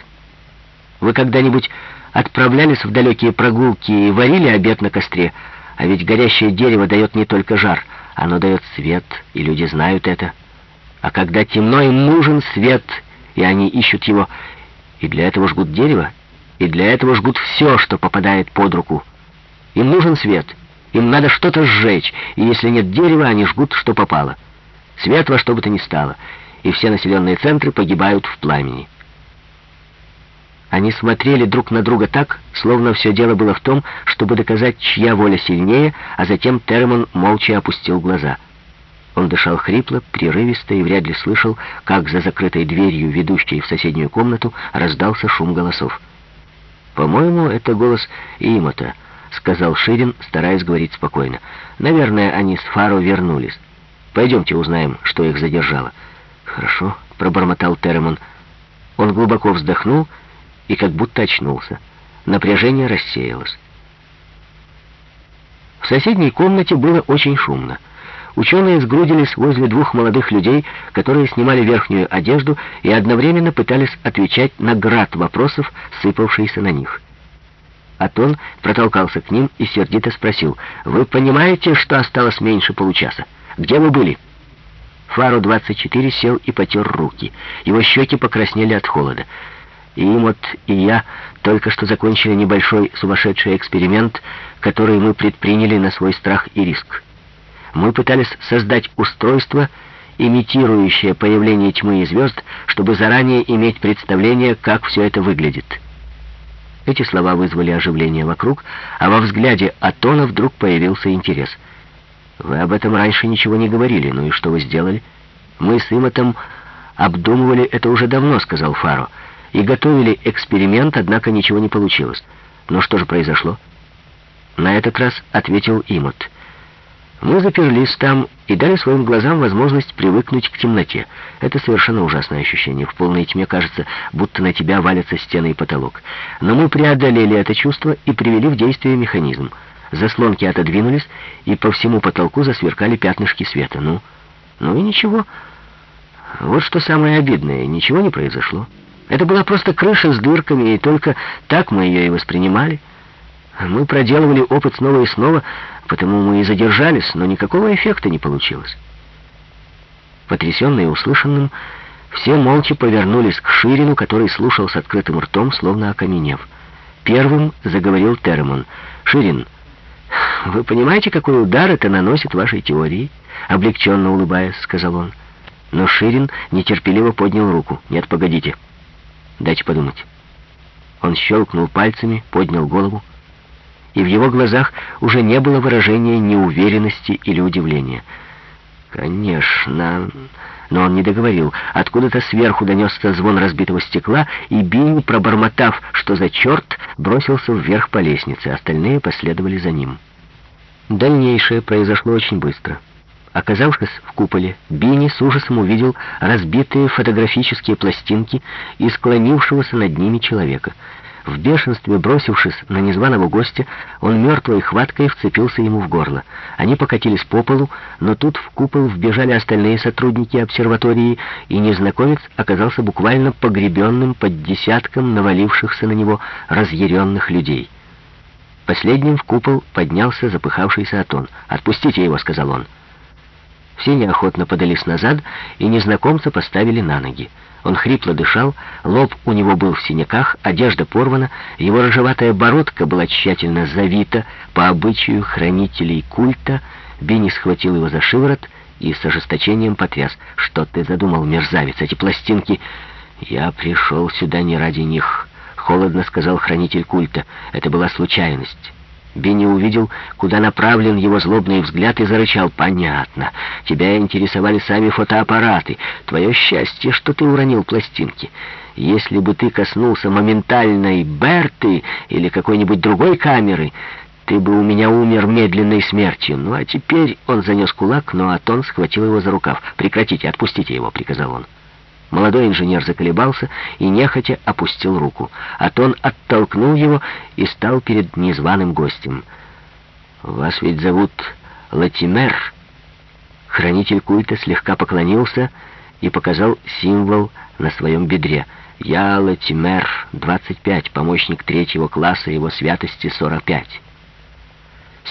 Вы когда-нибудь отправлялись в далекие прогулки и варили обед на костре? А ведь горящее дерево дает не только жар, оно дает свет, и люди знают это». А когда темно, им нужен свет, и они ищут его. И для этого жгут дерево, и для этого жгут все, что попадает под руку. Им нужен свет, им надо что-то сжечь, и если нет дерева, они жгут, что попало. Свет во что бы то ни стало, и все населенные центры погибают в пламени. Они смотрели друг на друга так, словно все дело было в том, чтобы доказать, чья воля сильнее, а затем Терман молча опустил глаза — он дышал хрипло, прерывисто и вряд ли слышал, как за закрытой дверью, ведущей в соседнюю комнату, раздался шум голосов. «По-моему, это голос Имота», — сказал Ширин, стараясь говорить спокойно. «Наверное, они с Фаро вернулись. Пойдемте узнаем, что их задержало». «Хорошо», — пробормотал Теремон. Он глубоко вздохнул и как будто очнулся. Напряжение рассеялось. В соседней комнате было очень шумно. Ученые сгрудились возле двух молодых людей, которые снимали верхнюю одежду и одновременно пытались отвечать на град вопросов, сыпавшийся на них. Атон протолкался к ним и сердито спросил, «Вы понимаете, что осталось меньше получаса? Где вы были?» Фаро-24 сел и потер руки. Его щеки покраснели от холода. И Имот, и я только что закончили небольшой сумасшедший эксперимент, который мы предприняли на свой страх и риск. Мы пытались создать устройство, имитирующее появление тьмы и звезд, чтобы заранее иметь представление, как все это выглядит. Эти слова вызвали оживление вокруг, а во взгляде Атона вдруг появился интерес. «Вы об этом раньше ничего не говорили, ну и что вы сделали?» «Мы с Имотом обдумывали это уже давно», — сказал Фаро, «и готовили эксперимент, однако ничего не получилось. Но что же произошло?» На этот раз ответил Имот. Мы заперлись там и дали своим глазам возможность привыкнуть к темноте. Это совершенно ужасное ощущение. В полной тьме кажется, будто на тебя валятся стены и потолок. Но мы преодолели это чувство и привели в действие механизм. Заслонки отодвинулись, и по всему потолку засверкали пятнышки света. Ну, ну и ничего. Вот что самое обидное. Ничего не произошло. Это была просто крыша с дырками, и только так мы ее и воспринимали. Мы проделывали опыт снова и снова, потому мы и задержались, но никакого эффекта не получилось. Потрясенные услышанным, все молча повернулись к Ширину, который слушал с открытым ртом, словно окаменев. Первым заговорил Термон. «Ширин, вы понимаете, какой удар это наносит вашей теории?» Облегченно улыбаясь, сказал он. Но Ширин нетерпеливо поднял руку. «Нет, погодите. Дайте подумать». Он щелкнул пальцами, поднял голову и в его глазах уже не было выражения неуверенности или удивления. «Конечно...» Но он не договорил. Откуда-то сверху донесся звон разбитого стекла, и Бинни, пробормотав, что за черт, бросился вверх по лестнице. Остальные последовали за ним. Дальнейшее произошло очень быстро. Оказавшись в куполе, Бинни с ужасом увидел разбитые фотографические пластинки и склонившегося над ними человека — в бешенстве бросившись на незваного гостя, он мертвой хваткой вцепился ему в горло. Они покатились по полу, но тут в купол вбежали остальные сотрудники обсерватории, и незнакомец оказался буквально погребенным под десятком навалившихся на него разъяренных людей. Последним в купол поднялся запыхавшийся Атон. «Отпустите его», — сказал он. Все неохотно подались назад, и незнакомца поставили на ноги. Он хрипло дышал, лоб у него был в синяках, одежда порвана, его рыжеватая бородка была тщательно завита по обычаю хранителей культа. Бенни схватил его за шиворот и с ожесточением потряс. «Что ты задумал, мерзавец? Эти пластинки...» «Я пришел сюда не ради них», — холодно сказал хранитель культа. «Это была случайность». Бенни увидел, куда направлен его злобный взгляд и зарычал. «Понятно. Тебя интересовали сами фотоаппараты. Твое счастье, что ты уронил пластинки. Если бы ты коснулся моментальной Берты или какой-нибудь другой камеры, ты бы у меня умер медленной смертью. Ну а теперь...» Он занес кулак, но Атон схватил его за рукав. «Прекратите, отпустите его», — приказал он. Молодой инженер заколебался и нехотя опустил руку. Атон оттолкнул его и стал перед незваным гостем. «Вас ведь зовут Латимер?» Хранитель культа слегка поклонился и показал символ на своем бедре. «Я Латимер, 25, помощник третьего класса его святости 45».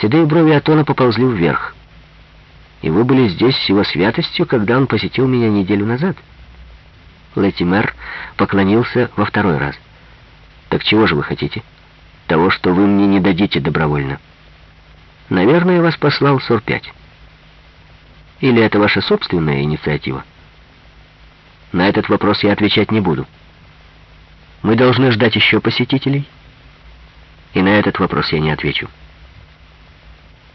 Седые брови Атона поползли вверх. «И вы были здесь с его святостью, когда он посетил меня неделю назад?» Летимер поклонился во второй раз. «Так чего же вы хотите? Того, что вы мне не дадите добровольно. Наверное, вас послал Сор-5. Или это ваша собственная инициатива? На этот вопрос я отвечать не буду. Мы должны ждать еще посетителей, и на этот вопрос я не отвечу».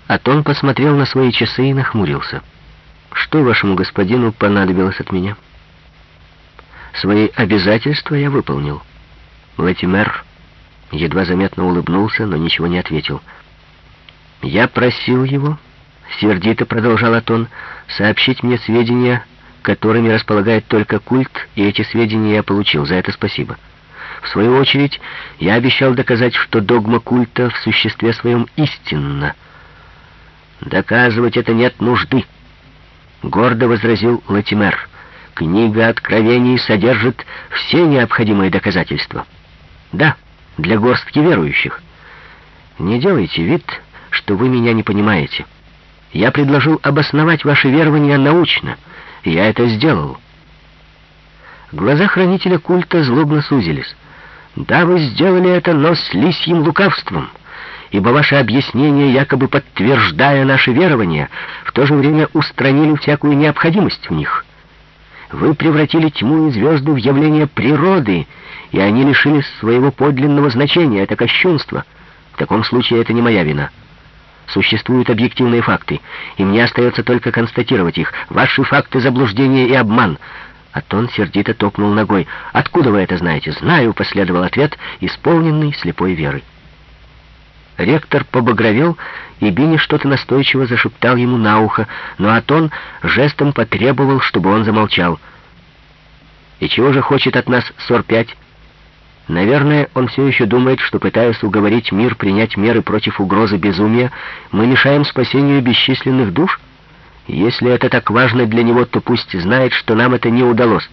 Атон посмотрел на свои часы и нахмурился. «Что вашему господину понадобилось от меня?» Свои обязательства я выполнил. Латимер едва заметно улыбнулся, но ничего не ответил. Я просил его, сердито продолжал Атон, сообщить мне сведения, которыми располагает только культ, и эти сведения я получил. За это спасибо. В свою очередь, я обещал доказать, что догма культа в существе своем истинна. Доказывать это нет нужды. — гордо возразил Латимер. «Книга Откровений содержит все необходимые доказательства». «Да, для горстки верующих». «Не делайте вид, что вы меня не понимаете. Я предложил обосновать ваши верования научно, и я это сделал». Глаза хранителя культа злобно сузились. «Да, вы сделали это, но с лисьим лукавством» ибо ваши объяснения, якобы подтверждая наши верования, в то же время устранили всякую необходимость в них. Вы превратили тьму и звезды в явление природы, и они лишились своего подлинного значения. Это кощунство. В таком случае это не моя вина. Существуют объективные факты, и мне остается только констатировать их. Ваши факты — заблуждение и обман. Атон сердито топнул ногой. «Откуда вы это знаете?» «Знаю», — последовал ответ, исполненный слепой верой. Ректор побагровел, и Бини что-то настойчиво зашептал ему на ухо, но Атон жестом потребовал, чтобы он замолчал. «И чего же хочет от нас Сор-5?» Наверное, он все еще думает, что, пытаясь уговорить мир принять меры против угрозы безумия, мы мешаем спасению бесчисленных душ? Если это так важно для него, то пусть знает, что нам это не удалось.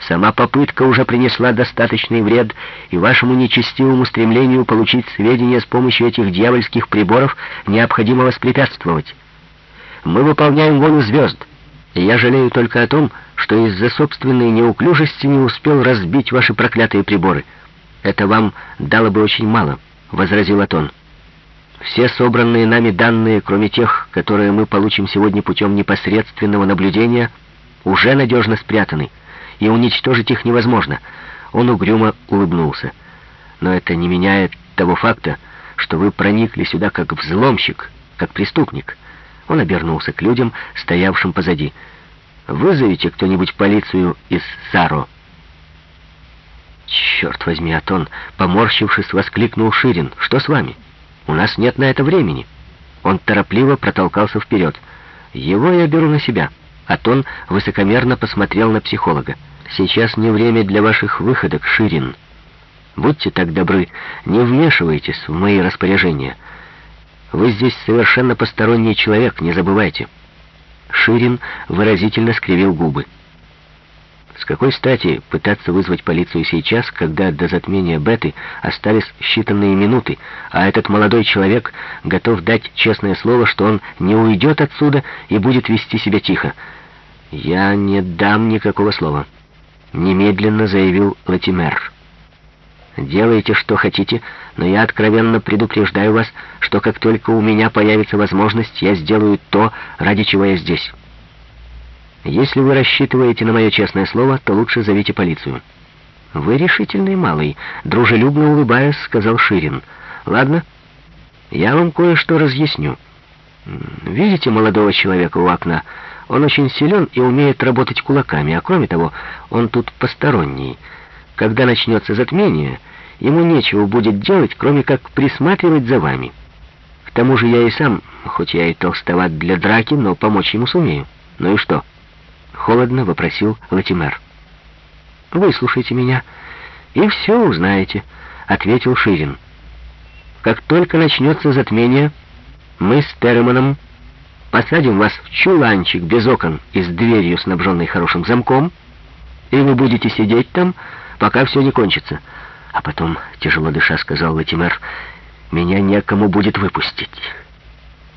Сама попытка уже принесла достаточный вред, и вашему нечестивому стремлению получить сведения с помощью этих дьявольских приборов необходимо воспрепятствовать. Мы выполняем волю звезд, и я жалею только о том, что из-за собственной неуклюжести не успел разбить ваши проклятые приборы. Это вам дало бы очень мало, — возразил Атон. Все собранные нами данные, кроме тех, которые мы получим сегодня путем непосредственного наблюдения, уже надежно спрятаны — и уничтожить их невозможно. Он угрюмо улыбнулся. Но это не меняет того факта, что вы проникли сюда как взломщик, как преступник. Он обернулся к людям, стоявшим позади. «Вызовите кто-нибудь полицию из Саро». «Черт возьми, Атон!» Поморщившись, воскликнул Ширин. «Что с вами? У нас нет на это времени». Он торопливо протолкался вперед. «Его я беру на себя». Атон высокомерно посмотрел на психолога. «Сейчас не время для ваших выходок, Ширин. Будьте так добры, не вмешивайтесь в мои распоряжения. Вы здесь совершенно посторонний человек, не забывайте». Ширин выразительно скривил губы. С какой стати пытаться вызвать полицию сейчас, когда до затмения Беты остались считанные минуты, а этот молодой человек готов дать честное слово, что он не уйдет отсюда и будет вести себя тихо? «Я не дам никакого слова», — немедленно заявил Латимер. «Делайте, что хотите, но я откровенно предупреждаю вас, что как только у меня появится возможность, я сделаю то, ради чего я здесь». Если вы рассчитываете на мое честное слово, то лучше зовите полицию». «Вы решительный малый», — дружелюбно улыбаясь, сказал Ширин. «Ладно, я вам кое-что разъясню. Видите молодого человека у окна? Он очень силен и умеет работать кулаками, а кроме того, он тут посторонний. Когда начнется затмение, ему нечего будет делать, кроме как присматривать за вами. К тому же я и сам, хоть я и толстоват для драки, но помочь ему сумею. Ну и что?» Холодно вопросил Латимер. «Выслушайте меня, и все узнаете», — ответил Ширин. «Как только начнется затмение, мы с Терреманом посадим вас в чуланчик без окон и с дверью, снабженной хорошим замком, и вы будете сидеть там, пока все не кончится. А потом, тяжело дыша, сказал Латимер, меня некому будет выпустить.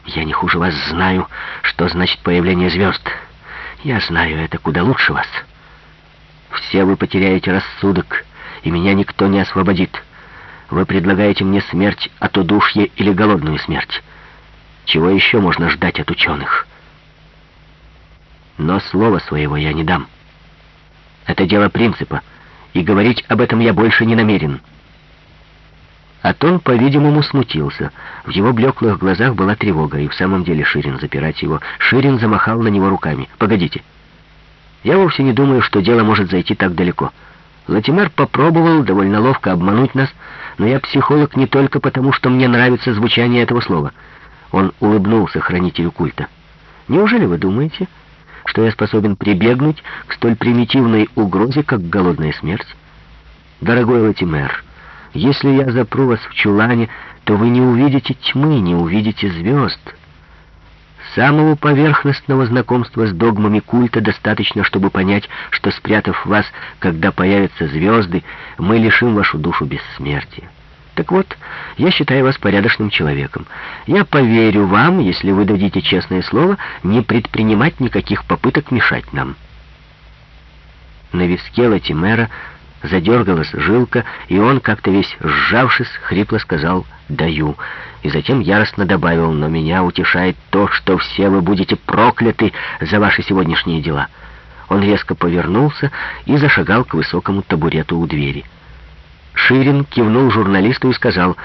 Я не хуже вас знаю, что значит появление звезд». Я знаю это куда лучше вас. Все вы потеряете рассудок, и меня никто не освободит. Вы предлагаете мне смерть от удушья или голодную смерть. Чего еще можно ждать от ученых? Но слова своего я не дам. Это дело принципа, и говорить об этом я больше не намерен. Атон, по-видимому, смутился. В его блеклых глазах была тревога, и в самом деле Ширин запирать его. Ширин замахал на него руками. «Погодите. Я вовсе не думаю, что дело может зайти так далеко. Латимер попробовал довольно ловко обмануть нас, но я психолог не только потому, что мне нравится звучание этого слова». Он улыбнулся хранителю культа. «Неужели вы думаете, что я способен прибегнуть к столь примитивной угрозе, как голодная смерть? Дорогой Латимер...» Если я запру вас в чулане, то вы не увидите тьмы, не увидите звезд. Самого поверхностного знакомства с догмами культа достаточно, чтобы понять, что, спрятав вас, когда появятся звезды, мы лишим вашу душу бессмертия. Так вот, я считаю вас порядочным человеком. Я поверю вам, если вы дадите честное слово, не предпринимать никаких попыток мешать нам. На виске Латимера задергалась жилка, и он, как-то весь сжавшись, хрипло сказал «даю». И затем яростно добавил «но меня утешает то, что все вы будете прокляты за ваши сегодняшние дела». Он резко повернулся и зашагал к высокому табурету у двери. Ширин кивнул журналисту и сказал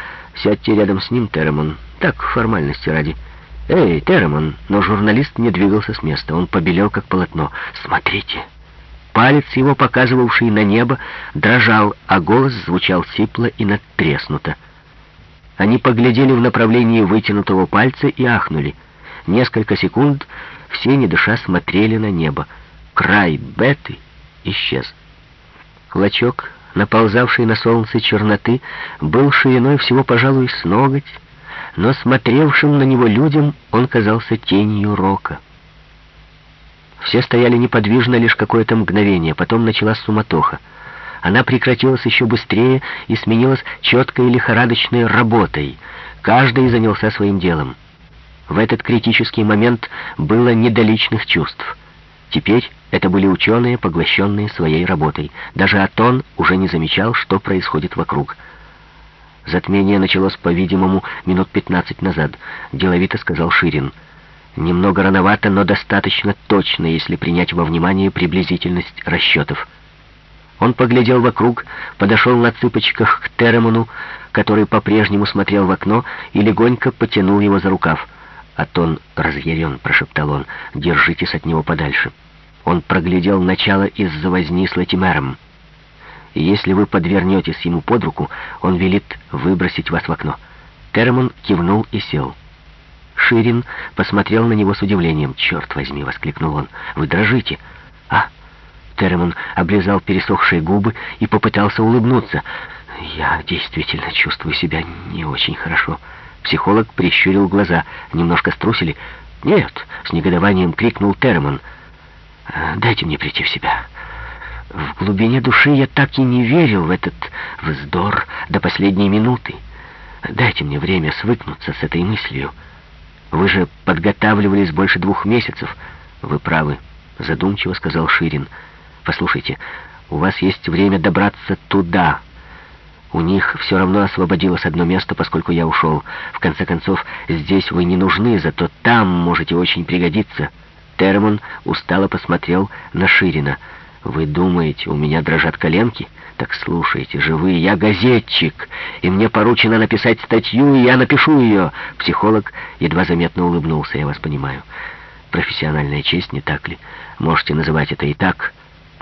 «Сядьте рядом с ним, Теремон, так, формальности ради». «Эй, Теремон!» Но журналист не двигался с места, он побелел, как полотно. «Смотрите!» Палец его, показывавший на небо, дрожал, а голос звучал сипло и надтреснуто. Они поглядели в направлении вытянутого пальца и ахнули. Несколько секунд все, не дыша, смотрели на небо. Край беты исчез. Клочок, наползавший на солнце черноты, был шириной всего, пожалуй, с ноготь, но смотревшим на него людям он казался тенью рока. Все стояли неподвижно лишь какое-то мгновение, потом началась суматоха. Она прекратилась еще быстрее и сменилась четкой лихорадочной работой. Каждый занялся своим делом. В этот критический момент было не до личных чувств. Теперь это были ученые, поглощенные своей работой. Даже Атон уже не замечал, что происходит вокруг. Затмение началось, по-видимому, минут пятнадцать назад, деловито сказал Ширин. Немного рановато, но достаточно точно, если принять во внимание приблизительность расчетов. Он поглядел вокруг, подошел на цыпочках к Теремону, который по-прежнему смотрел в окно, и легонько потянул его за рукав. «А тон разъярен», — прошептал он, — «держитесь от него подальше». Он проглядел начало из-за возни с Латимером. Если вы подвернетесь ему под руку, он велит выбросить вас в окно. Теремон кивнул и сел. Ширин посмотрел на него с удивлением. «Черт возьми!» — воскликнул он. «Вы дрожите!» «А?» Теремон облизал пересохшие губы и попытался улыбнуться. «Я действительно чувствую себя не очень хорошо». Психолог прищурил глаза. «Немножко струсили?» «Нет!» — с негодованием крикнул Теремон. «Дайте мне прийти в себя». В глубине души я так и не верил в этот вздор до последней минуты. Дайте мне время свыкнуться с этой мыслью. Вы же подготавливались больше двух месяцев. Вы правы, задумчиво сказал Ширин. Послушайте, у вас есть время добраться туда. У них все равно освободилось одно место, поскольку я ушел. В конце концов, здесь вы не нужны, зато там можете очень пригодиться. Термон устало посмотрел на Ширина. «Вы думаете, у меня дрожат коленки?» Так слушайте же вы, я газетчик, и мне поручено написать статью, и я напишу ее. Психолог едва заметно улыбнулся, я вас понимаю. Профессиональная честь, не так ли? Можете называть это и так,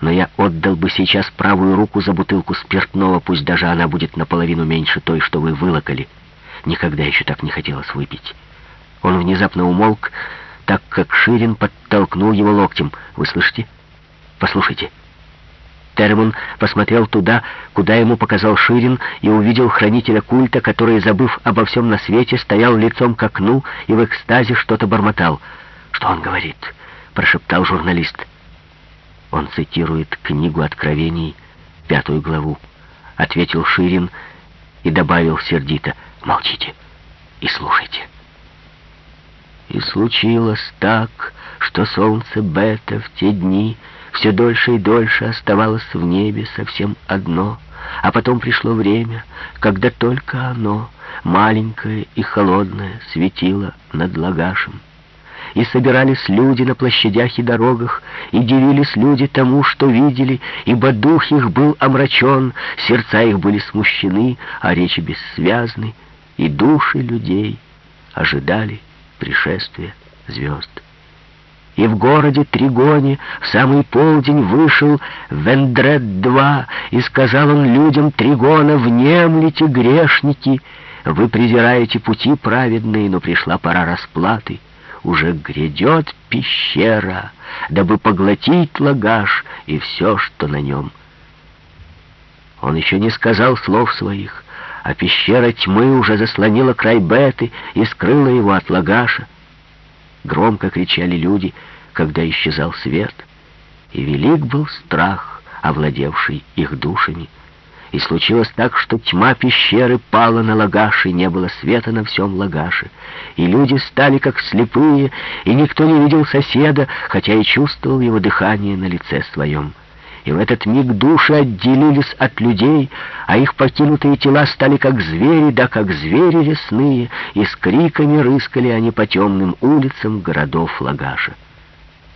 но я отдал бы сейчас правую руку за бутылку спиртного, пусть даже она будет наполовину меньше той, что вы вылокали. Никогда еще так не хотелось выпить. Он внезапно умолк, так как Ширин подтолкнул его локтем. Вы слышите? Послушайте. Термон посмотрел туда, куда ему показал Ширин, и увидел хранителя культа, который, забыв обо всем на свете, стоял лицом к окну и в экстазе что-то бормотал. «Что он говорит?» — прошептал журналист. «Он цитирует книгу Откровений, пятую главу», — ответил Ширин и добавил сердито. «Молчите и слушайте». И случилось так, что солнце Бета в те дни все дольше и дольше оставалось в небе совсем одно, а потом пришло время, когда только оно, маленькое и холодное, светило над Лагашем. И собирались люди на площадях и дорогах, и дивились люди тому, что видели, ибо дух их был омрачен, сердца их были смущены, а речи бессвязны, и души людей ожидали пришествия звезд и в городе Тригоне в самый полдень вышел Вендред-2, и сказал он людям Тригона, «Внемлите, грешники, вы презираете пути праведные, но пришла пора расплаты. Уже грядет пещера, дабы поглотить лагаш и все, что на нем». Он еще не сказал слов своих, а пещера тьмы уже заслонила край Беты и скрыла его от лагаша. громко кричали люди, когда исчезал свет, и велик был страх, овладевший их душами. И случилось так, что тьма пещеры пала на Лагаши, не было света на всем Лагаше. И люди стали как слепые, и никто не видел соседа, хотя и чувствовал его дыхание на лице своем. И в этот миг души отделились от людей, а их покинутые тела стали как звери, да как звери лесные, и с криками рыскали они по темным улицам городов Лагаша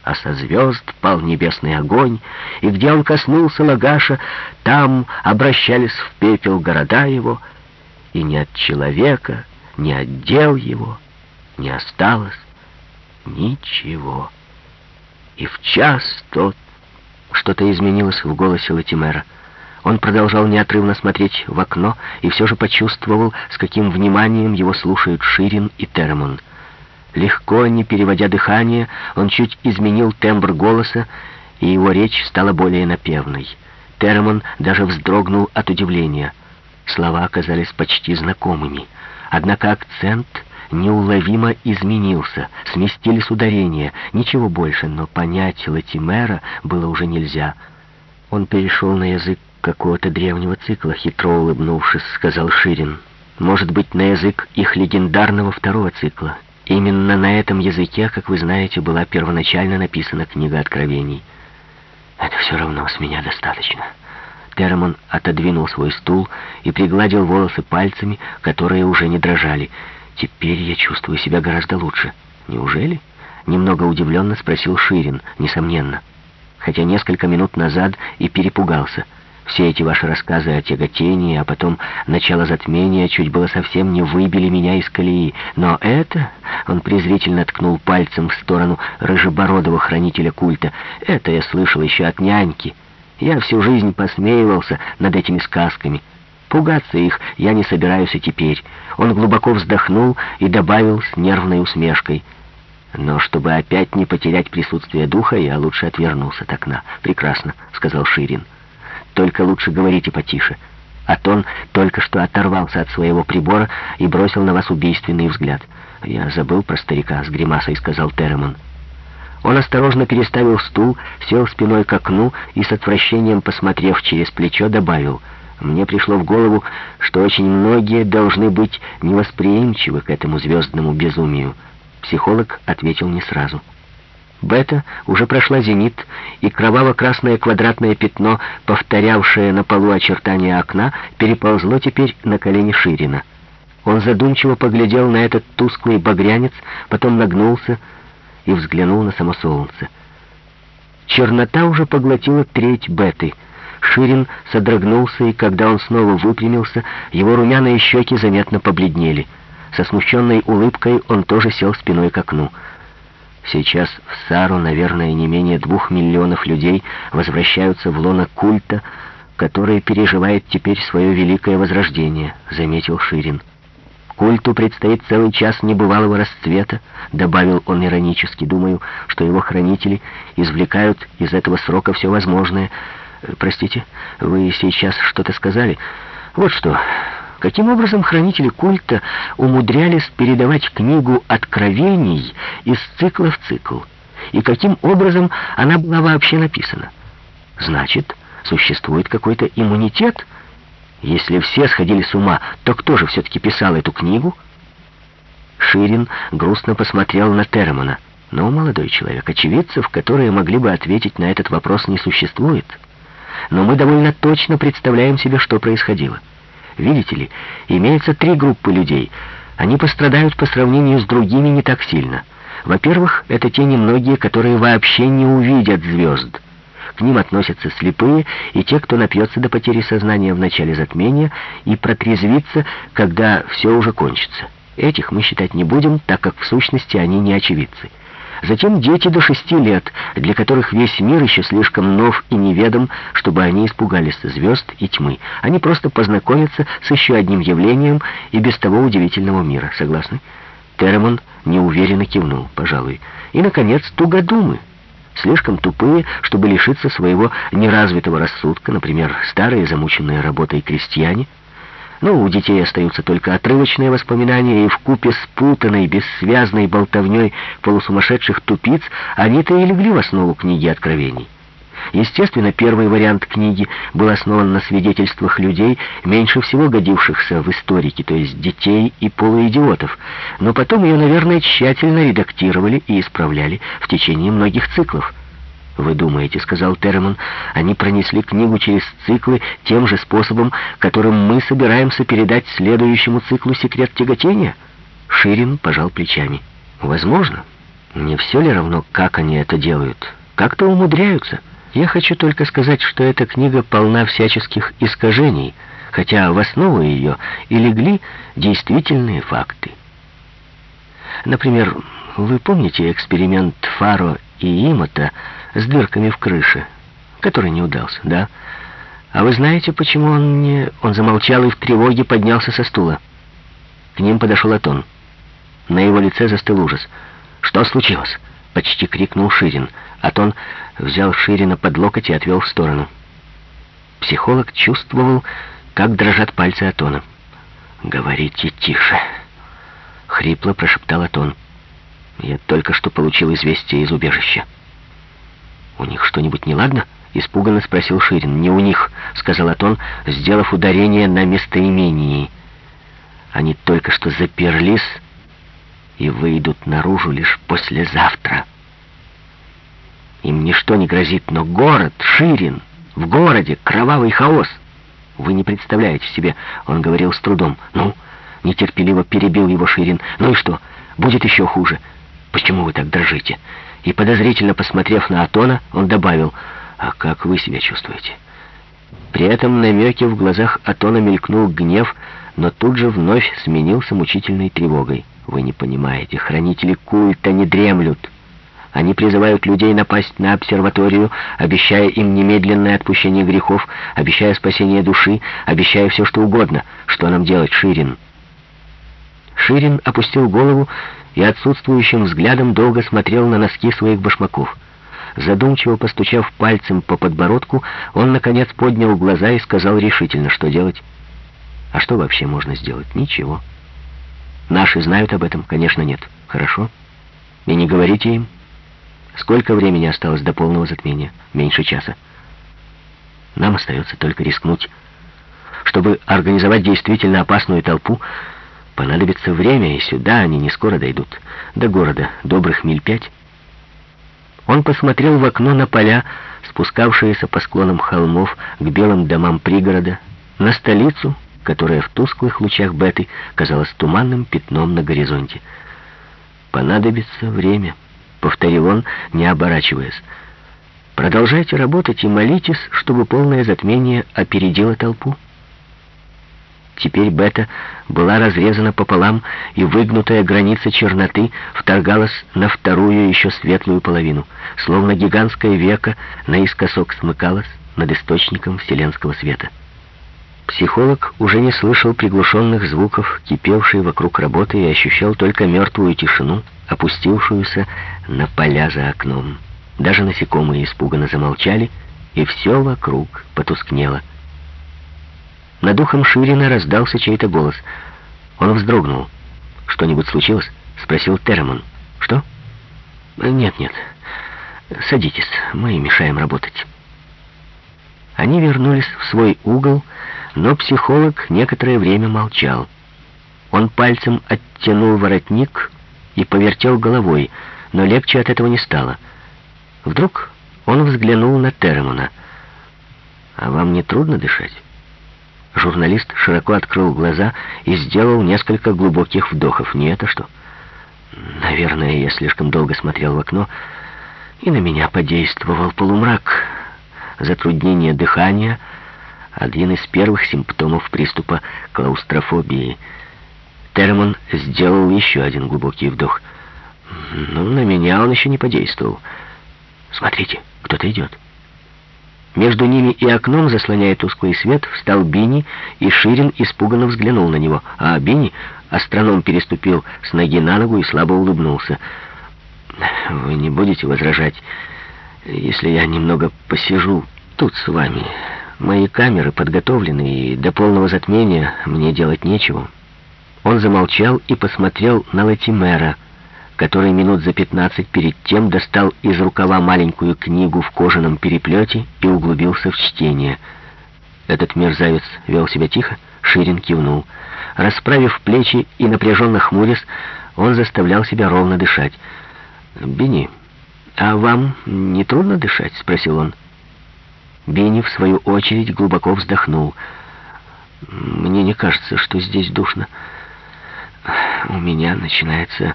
а со звезд пал небесный огонь, и где он коснулся Лагаша, там обращались в пепел города его, и ни от человека, ни от дел его не осталось ничего. И в час тот что-то изменилось в голосе Латимера. Он продолжал неотрывно смотреть в окно и все же почувствовал, с каким вниманием его слушают Ширин и Теремон — Легко, не переводя дыхание, он чуть изменил тембр голоса, и его речь стала более напевной. Термон даже вздрогнул от удивления. Слова оказались почти знакомыми. Однако акцент неуловимо изменился, сместились ударения, ничего больше, но понять Латимера было уже нельзя. Он перешел на язык какого-то древнего цикла, хитро улыбнувшись, сказал Ширин. Может быть, на язык их легендарного второго цикла, Именно на этом языке, как вы знаете, была первоначально написана книга Откровений. Это все равно с меня достаточно. Теремон отодвинул свой стул и пригладил волосы пальцами, которые уже не дрожали. Теперь я чувствую себя гораздо лучше. Неужели? Немного удивленно спросил Ширин, несомненно. Хотя несколько минут назад и перепугался — все эти ваши рассказы о тяготении, а потом начало затмения чуть было совсем не выбили меня из колеи. Но это, он презрительно ткнул пальцем в сторону рыжебородого хранителя культа, это я слышал еще от няньки. Я всю жизнь посмеивался над этими сказками. Пугаться их я не собираюсь и теперь. Он глубоко вздохнул и добавил с нервной усмешкой. Но чтобы опять не потерять присутствие духа, я лучше отвернулся от окна. «Прекрасно», — сказал Ширин. Только лучше говорите потише. Атон только что оторвался от своего прибора и бросил на вас убийственный взгляд. «Я забыл про старика с гримасой», — сказал Теремон. Он осторожно переставил стул, сел спиной к окну и с отвращением, посмотрев через плечо, добавил, «Мне пришло в голову, что очень многие должны быть невосприимчивы к этому звездному безумию». Психолог ответил не сразу. Бета уже прошла зенит, и кроваво-красное квадратное пятно, повторявшее на полу очертания окна, переползло теперь на колени Ширина. Он задумчиво поглядел на этот тусклый багрянец, потом нагнулся и взглянул на само солнце. Чернота уже поглотила треть Беты. Ширин содрогнулся, и когда он снова выпрямился, его румяные щеки заметно побледнели. Со смущенной улыбкой он тоже сел спиной к окну. Сейчас в Сару, наверное, не менее двух миллионов людей возвращаются в лоно культа, который переживает теперь свое великое возрождение, заметил Ширин. Культу предстоит целый час небывалого расцвета, добавил он иронически. Думаю, что его хранители извлекают из этого срока все возможное. Простите, вы сейчас что-то сказали? Вот что, Каким образом хранители культа умудрялись передавать книгу откровений из цикла в цикл? И каким образом она была вообще написана? Значит, существует какой-то иммунитет? Если все сходили с ума, то кто же все-таки писал эту книгу? Ширин грустно посмотрел на Термана. Но, молодой человек, очевидцев, которые могли бы ответить на этот вопрос, не существует. Но мы довольно точно представляем себе, что происходило. Видите ли, имеется три группы людей. Они пострадают по сравнению с другими не так сильно. Во-первых, это те немногие, которые вообще не увидят звезд. К ним относятся слепые и те, кто напьется до потери сознания в начале затмения и протрезвится, когда все уже кончится. Этих мы считать не будем, так как в сущности они не очевидцы. Затем дети до шести лет, для которых весь мир еще слишком нов и неведом, чтобы они испугались звезд и тьмы. Они просто познакомятся с еще одним явлением и без того удивительного мира. Согласны? Теремон неуверенно кивнул, пожалуй. И, наконец, тугодумы. Слишком тупые, чтобы лишиться своего неразвитого рассудка, например, старые замученные работой крестьяне. Ну, у детей остаются только отрывочные воспоминания, и в купе с путанной, бессвязной болтовней полусумасшедших тупиц они-то и легли в основу книги Откровений. Естественно, первый вариант книги был основан на свидетельствах людей, меньше всего годившихся в историки, то есть детей и полуидиотов. Но потом ее, наверное, тщательно редактировали и исправляли в течение многих циклов. «Вы думаете, — сказал Терремон, — они пронесли книгу через циклы тем же способом, которым мы собираемся передать следующему циклу секрет тяготения?» Ширин пожал плечами. «Возможно. Не все ли равно, как они это делают? Как-то умудряются». Я хочу только сказать, что эта книга полна всяческих искажений, хотя в основу ее и легли действительные факты. Например, вы помните эксперимент Фаро и Имота с дырками в крыше, который не удался, да? А вы знаете, почему он не... Он замолчал и в тревоге поднялся со стула. К ним подошел Атон. На его лице застыл ужас. «Что случилось?» — почти крикнул Ширин. Атон взял Ширина под локоть и отвел в сторону. Психолог чувствовал, как дрожат пальцы Атона. «Говорите тише», — хрипло прошептал Атон. «Я только что получил известие из убежища». «У них что-нибудь неладно?» — испуганно спросил Ширин. «Не у них», — сказал Атон, сделав ударение на местоимении. «Они только что заперлись и выйдут наружу лишь послезавтра». Им ничто не грозит, но город, Ширин, в городе кровавый хаос. Вы не представляете себе, он говорил с трудом. Ну, нетерпеливо перебил его Ширин. Ну и что, будет еще хуже. Почему вы так дрожите? И подозрительно посмотрев на Атона, он добавил, а как вы себя чувствуете? При этом намеке в глазах Атона мелькнул гнев, но тут же вновь сменился мучительной тревогой. Вы не понимаете, хранители культа не дремлют. Они призывают людей напасть на обсерваторию, обещая им немедленное отпущение грехов, обещая спасение души, обещая все, что угодно. Что нам делать, Ширин?» Ширин опустил голову и отсутствующим взглядом долго смотрел на носки своих башмаков. Задумчиво постучав пальцем по подбородку, он, наконец, поднял глаза и сказал решительно, что делать. А что вообще можно сделать? Ничего. Наши знают об этом? Конечно, нет. Хорошо. И не говорите им. Сколько времени осталось до полного затмения? Меньше часа. Нам остается только рискнуть. Чтобы организовать действительно опасную толпу, понадобится время, и сюда они не скоро дойдут. До города добрых миль пять. Он посмотрел в окно на поля, спускавшиеся по склонам холмов к белым домам пригорода, на столицу, которая в тусклых лучах беты казалась туманным пятном на горизонте. Понадобится время повторил он, не оборачиваясь. Продолжайте работать и молитесь, чтобы полное затмение опередило толпу. Теперь Бета была разрезана пополам, и выгнутая граница черноты вторгалась на вторую еще светлую половину, словно гигантское веко наискосок смыкалось над источником вселенского света. Психолог уже не слышал приглушенных звуков, кипевшей вокруг работы, и ощущал только мертвую тишину, опустившуюся на поля за окном. Даже насекомые испуганно замолчали, и все вокруг потускнело. Над ухом Ширина раздался чей-то голос. Он вздрогнул. «Что-нибудь случилось?» — спросил Терман. «Что?» «Нет-нет. Садитесь, мы мешаем работать». Они вернулись в свой угол, но психолог некоторое время молчал. Он пальцем оттянул воротник и повертел головой, но легче от этого не стало. Вдруг он взглянул на Термона. «А вам не трудно дышать?» Журналист широко открыл глаза и сделал несколько глубоких вдохов. «Не это что?» «Наверное, я слишком долго смотрел в окно, и на меня подействовал полумрак. Затруднение дыхания — один из первых симптомов приступа клаустрофобии. Терман сделал еще один глубокий вдох. Но «Ну, на меня он еще не подействовал. Смотрите, кто-то идет. Между ними и окном, заслоняя тусклый свет, встал Бини, и Ширин испуганно взглянул на него. А Бини, астроном, переступил с ноги на ногу и слабо улыбнулся. «Вы не будете возражать, если я немного посижу тут с вами?» Мои камеры подготовлены, и до полного затмения мне делать нечего. Он замолчал и посмотрел на Латимера, который минут за пятнадцать перед тем достал из рукава маленькую книгу в кожаном переплете и углубился в чтение. Этот мерзавец вел себя тихо, Ширин кивнул. Расправив плечи и напряженно хмурясь, он заставлял себя ровно дышать. «Бенни, а вам не трудно дышать?» — спросил он. Бенни, в свою очередь, глубоко вздохнул. «Мне не кажется, что здесь душно. У меня начинается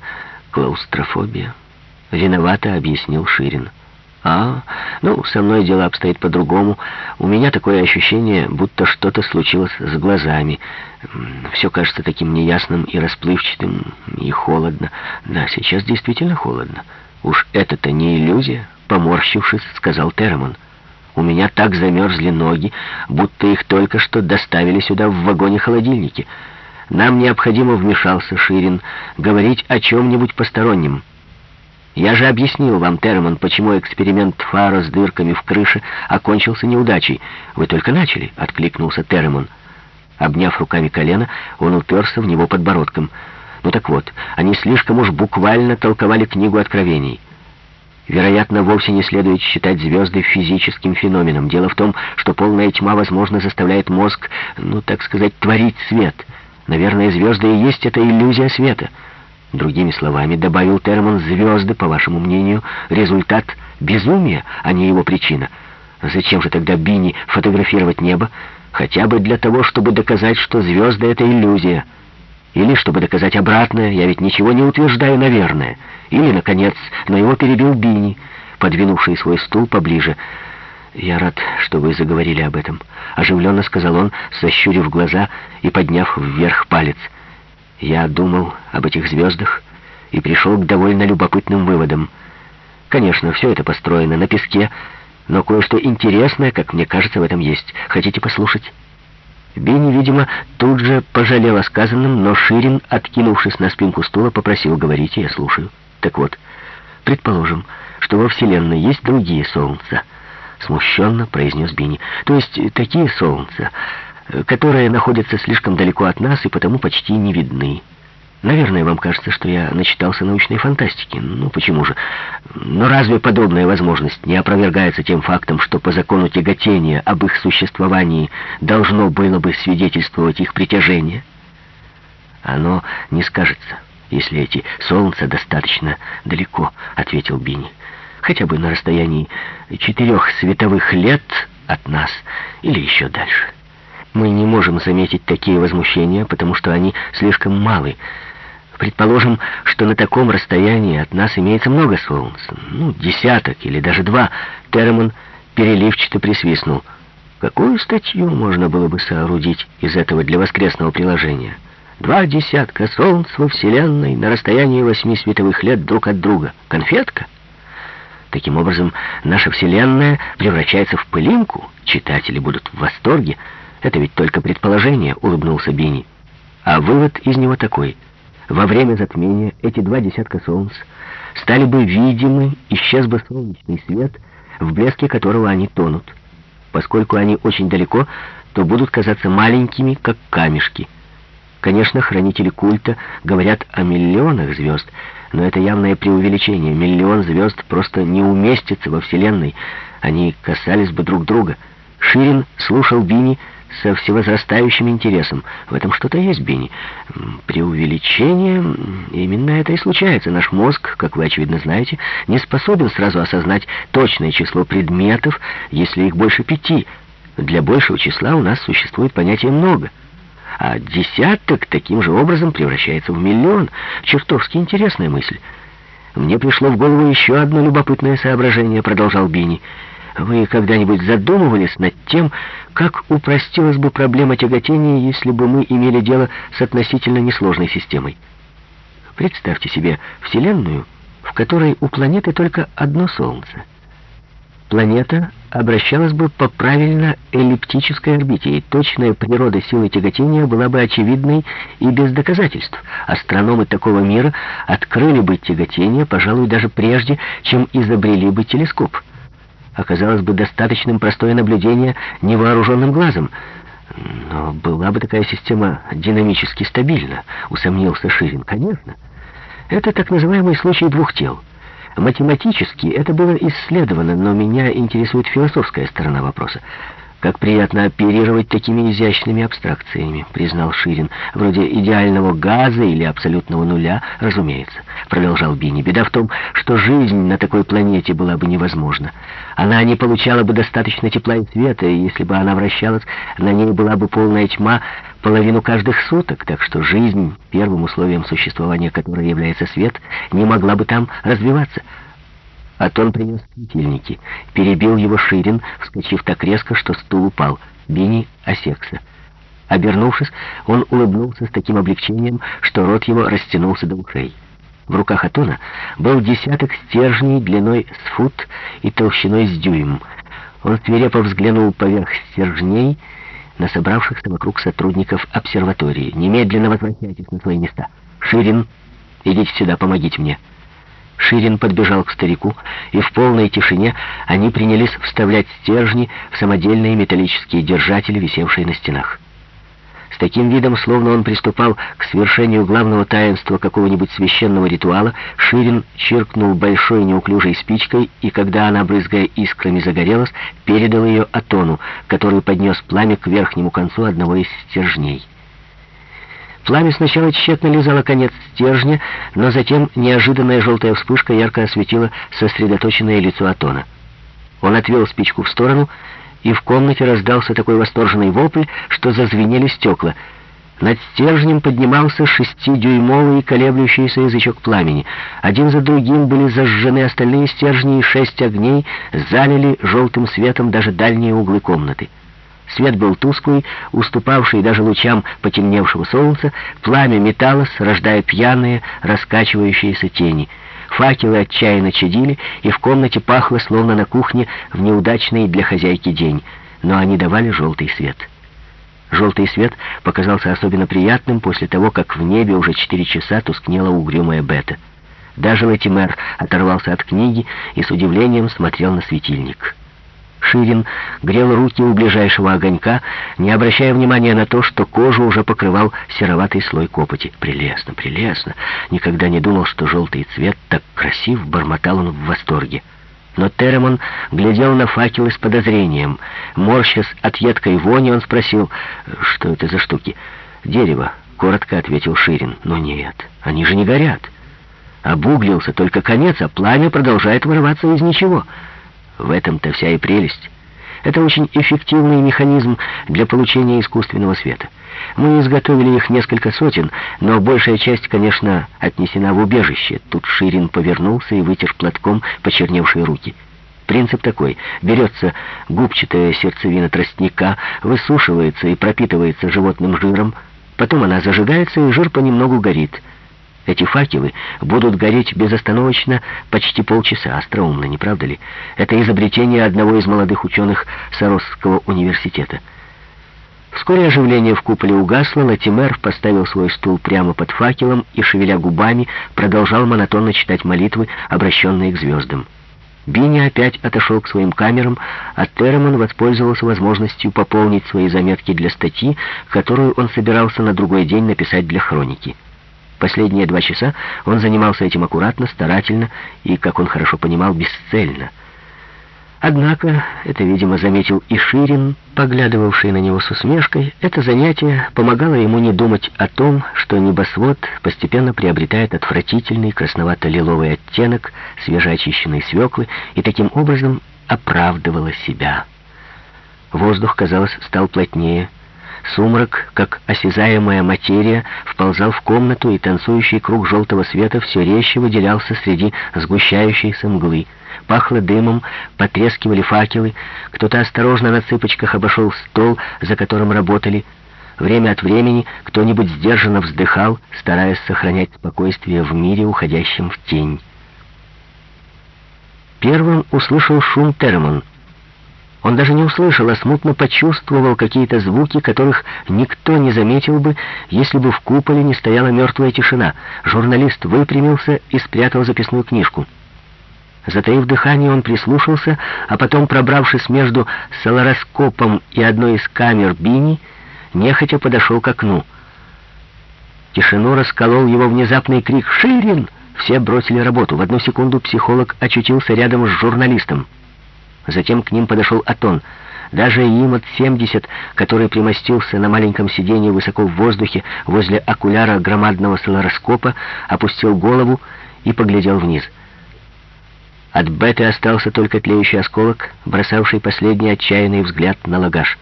клаустрофобия». Виновато объяснил Ширин. «А, ну, со мной дело обстоит по-другому. У меня такое ощущение, будто что-то случилось с глазами. Все кажется таким неясным и расплывчатым, и холодно. Да, сейчас действительно холодно. Уж это-то не иллюзия», — поморщившись, сказал Теремон. «У меня так замерзли ноги, будто их только что доставили сюда в вагоне-холодильнике. Нам необходимо, вмешался Ширин, говорить о чем-нибудь постороннем». Я же объяснил вам, Терман, почему эксперимент фара с дырками в крыше окончился неудачей. Вы только начали, — откликнулся Терман. Обняв руками колено, он уперся в него подбородком. Ну так вот, они слишком уж буквально толковали книгу откровений. Вероятно, вовсе не следует считать звезды физическим феноменом. Дело в том, что полная тьма, возможно, заставляет мозг, ну, так сказать, творить свет. Наверное, звезды и есть эта иллюзия света. Другими словами, добавил Терман, звезды, по вашему мнению, результат безумия, а не его причина. Зачем же тогда Бини фотографировать небо? Хотя бы для того, чтобы доказать, что звезды — это иллюзия. Или чтобы доказать обратное, я ведь ничего не утверждаю, наверное. Или, наконец, но его перебил Бини, подвинувший свой стул поближе. «Я рад, что вы заговорили об этом», — оживленно сказал он, сощурив глаза и подняв вверх палец — я думал об этих звездах и пришел к довольно любопытным выводам. Конечно, все это построено на песке, но кое-что интересное, как мне кажется, в этом есть. Хотите послушать? Бенни, видимо, тут же пожалел о сказанном, но Ширин, откинувшись на спинку стула, попросил говорить, я слушаю. Так вот, предположим, что во Вселенной есть другие солнца. Смущенно произнес Бенни. То есть такие солнца, которые находятся слишком далеко от нас и потому почти не видны. Наверное, вам кажется, что я начитался научной фантастики. Ну, почему же? Но разве подобная возможность не опровергается тем фактом, что по закону тяготения об их существовании должно было бы свидетельствовать их притяжение? Оно не скажется, если эти солнца достаточно далеко, ответил Бини. Хотя бы на расстоянии четырех световых лет от нас или еще дальше. Мы не можем заметить такие возмущения, потому что они слишком малы. Предположим, что на таком расстоянии от нас имеется много солнц. Ну, десяток или даже два. Терман переливчато присвистнул. Какую статью можно было бы соорудить из этого для воскресного приложения? Два десятка солнц во Вселенной на расстоянии восьми световых лет друг от друга. Конфетка? Таким образом, наша Вселенная превращается в пылинку. Читатели будут в восторге. Это ведь только предположение, улыбнулся Бини. А вывод из него такой. Во время затмения эти два десятка солнц стали бы видимы, исчез бы солнечный свет, в блеске которого они тонут. Поскольку они очень далеко, то будут казаться маленькими, как камешки. Конечно, хранители культа говорят о миллионах звезд, но это явное преувеличение. Миллион звезд просто не уместится во Вселенной. Они касались бы друг друга. Ширин слушал Бини, со всевозрастающим интересом. В этом что-то есть, Бенни. При увеличении именно это и случается. Наш мозг, как вы очевидно знаете, не способен сразу осознать точное число предметов, если их больше пяти. Для большего числа у нас существует понятие «много». А десяток таким же образом превращается в миллион. Чертовски интересная мысль. Мне пришло в голову еще одно любопытное соображение, продолжал Бинни. Вы когда-нибудь задумывались над тем, как упростилась бы проблема тяготения, если бы мы имели дело с относительно несложной системой? Представьте себе Вселенную, в которой у планеты только одно Солнце. Планета обращалась бы по правильно эллиптической орбите, и точная природа силы тяготения была бы очевидной и без доказательств. Астрономы такого мира открыли бы тяготение, пожалуй, даже прежде, чем изобрели бы телескоп. оказалось бы достаточным простое наблюдение невооруженным глазом. Но была бы такая система динамически стабильна, усомнился Ширин. Конечно. Это так называемый случай двух тел. Математически это было исследовано, но меня интересует философская сторона вопроса. «Как приятно оперировать такими изящными абстракциями», — признал Ширин. «Вроде идеального газа или абсолютного нуля, разумеется», — продолжал Бини. «Беда в том, что жизнь на такой планете была бы невозможна. Она не получала бы достаточно тепла и света, и если бы она вращалась, на ней была бы полная тьма половину каждых суток, так что жизнь, первым условием существования которой является свет, не могла бы там развиваться». Атон принес светильники. Перебил его Ширин, вскочив так резко, что стул упал. Бини осекся. Обернувшись, он улыбнулся с таким облегчением, что рот его растянулся до ушей. В руках Атона был десяток стержней длиной с фут и толщиной с дюйм. Он свирепо взглянул поверх стержней на собравшихся вокруг сотрудников обсерватории. «Немедленно возвращайтесь на свои места. Ширин, идите сюда, помогите мне». Ширин подбежал к старику, и в полной тишине они принялись вставлять стержни в самодельные металлические держатели, висевшие на стенах. Таким видом, словно он приступал к свершению главного таинства какого-нибудь священного ритуала, Ширин чиркнул большой неуклюжей спичкой, и когда она, брызгая искрами, загорелась, передал ее Атону, который поднес пламя к верхнему концу одного из стержней. Пламя сначала тщетно лизало конец стержня, но затем неожиданная желтая вспышка ярко осветила сосредоточенное лицо Атона. Он отвел спичку в сторону, и в комнате раздался такой восторженный вопль, что зазвенели стекла. Над стержнем поднимался шестидюймовый колеблющийся язычок пламени. Один за другим были зажжены остальные стержни, и шесть огней залили желтым светом даже дальние углы комнаты. Свет был тусклый, уступавший даже лучам потемневшего солнца, пламя металлось, рождая пьяные, раскачивающиеся тени. Факелы отчаянно чадили, и в комнате пахло, словно на кухне, в неудачный для хозяйки день, но они давали желтый свет. Желтый свет показался особенно приятным после того, как в небе уже четыре часа тускнела угрюмая бета. Даже Латимер оторвался от книги и с удивлением смотрел на светильник. Ширин грел руки у ближайшего огонька, не обращая внимания на то, что кожу уже покрывал сероватый слой копоти. «Прелестно, прелестно! Никогда не думал, что желтый цвет так красив!» — бормотал он в восторге. Но Теремон глядел на факелы с подозрением. Морщась от едкой вони, он спросил, что это за штуки. «Дерево», — коротко ответил Ширин. «Но нет, они же не горят». Обуглился только конец, а пламя продолжает вырываться из ничего. В этом-то вся и прелесть. Это очень эффективный механизм для получения искусственного света. Мы изготовили их несколько сотен, но большая часть, конечно, отнесена в убежище. Тут Ширин повернулся и вытер платком почерневшие руки. Принцип такой. Берется губчатая сердцевина тростника, высушивается и пропитывается животным жиром, потом она зажигается, и жир понемногу горит. Эти факелы будут гореть безостановочно почти полчаса. Остроумно, не правда ли? Это изобретение одного из молодых ученых Саросского университета. Вскоре оживление в куполе угасло, Латимер поставил свой стул прямо под факелом и, шевеля губами, продолжал монотонно читать молитвы, обращенные к звездам. Бини опять отошел к своим камерам, а Терреман воспользовался возможностью пополнить свои заметки для статьи, которую он собирался на другой день написать для хроники. Последние два часа он занимался этим аккуратно, старательно и, как он хорошо понимал, бесцельно. Однако, это, видимо, заметил и Ширин, поглядывавший на него с усмешкой, это занятие помогало ему не думать о том, что небосвод постепенно приобретает отвратительный красновато-лиловый оттенок свежеочищенной свеклы и таким образом оправдывало себя. Воздух, казалось, стал плотнее, Сумрак, как осязаемая материя, вползал в комнату, и танцующий круг желтого света все резче выделялся среди сгущающейся мглы. Пахло дымом, потрескивали факелы, кто-то осторожно на цыпочках обошел стол, за которым работали. Время от времени кто-нибудь сдержанно вздыхал, стараясь сохранять спокойствие в мире, уходящем в тень. Первым услышал шум Термон — он даже не услышал, а смутно почувствовал какие-то звуки, которых никто не заметил бы, если бы в куполе не стояла мертвая тишина. Журналист выпрямился и спрятал записную книжку. Затаив дыхание, он прислушался, а потом, пробравшись между солароскопом и одной из камер Бини, нехотя подошел к окну. Тишину расколол его внезапный крик «Ширин!». Все бросили работу. В одну секунду психолог очутился рядом с журналистом. Затем к ним подошел Атон. Даже Имот-70, который примостился на маленьком сиденье высоко в воздухе возле окуляра громадного солароскопа, опустил голову и поглядел вниз. От Беты остался только тлеющий осколок, бросавший последний отчаянный взгляд на лагаж.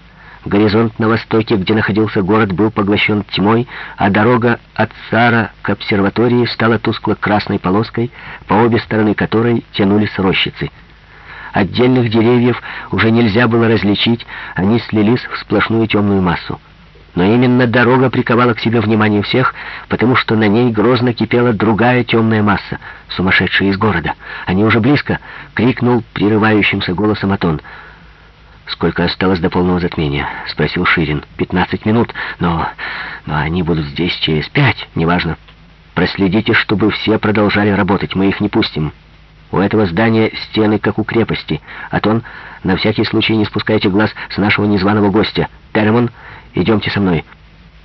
Горизонт на востоке, где находился город, был поглощен тьмой, а дорога от Сара к обсерватории стала тускло-красной полоской, по обе стороны которой тянулись рощицы. Отдельных деревьев уже нельзя было различить, они слились в сплошную темную массу. Но именно дорога приковала к себе внимание всех, потому что на ней грозно кипела другая темная масса, сумасшедшая из города. «Они уже близко!» — крикнул прерывающимся голосом Атон. «Сколько осталось до полного затмения?» — спросил Ширин. «Пятнадцать минут, но... но они будут здесь через пять, неважно. Проследите, чтобы все продолжали работать, мы их не пустим. У этого здания стены, как у крепости. Атон, на всякий случай не спускайте глаз с нашего незваного гостя. Термон, идемте со мной».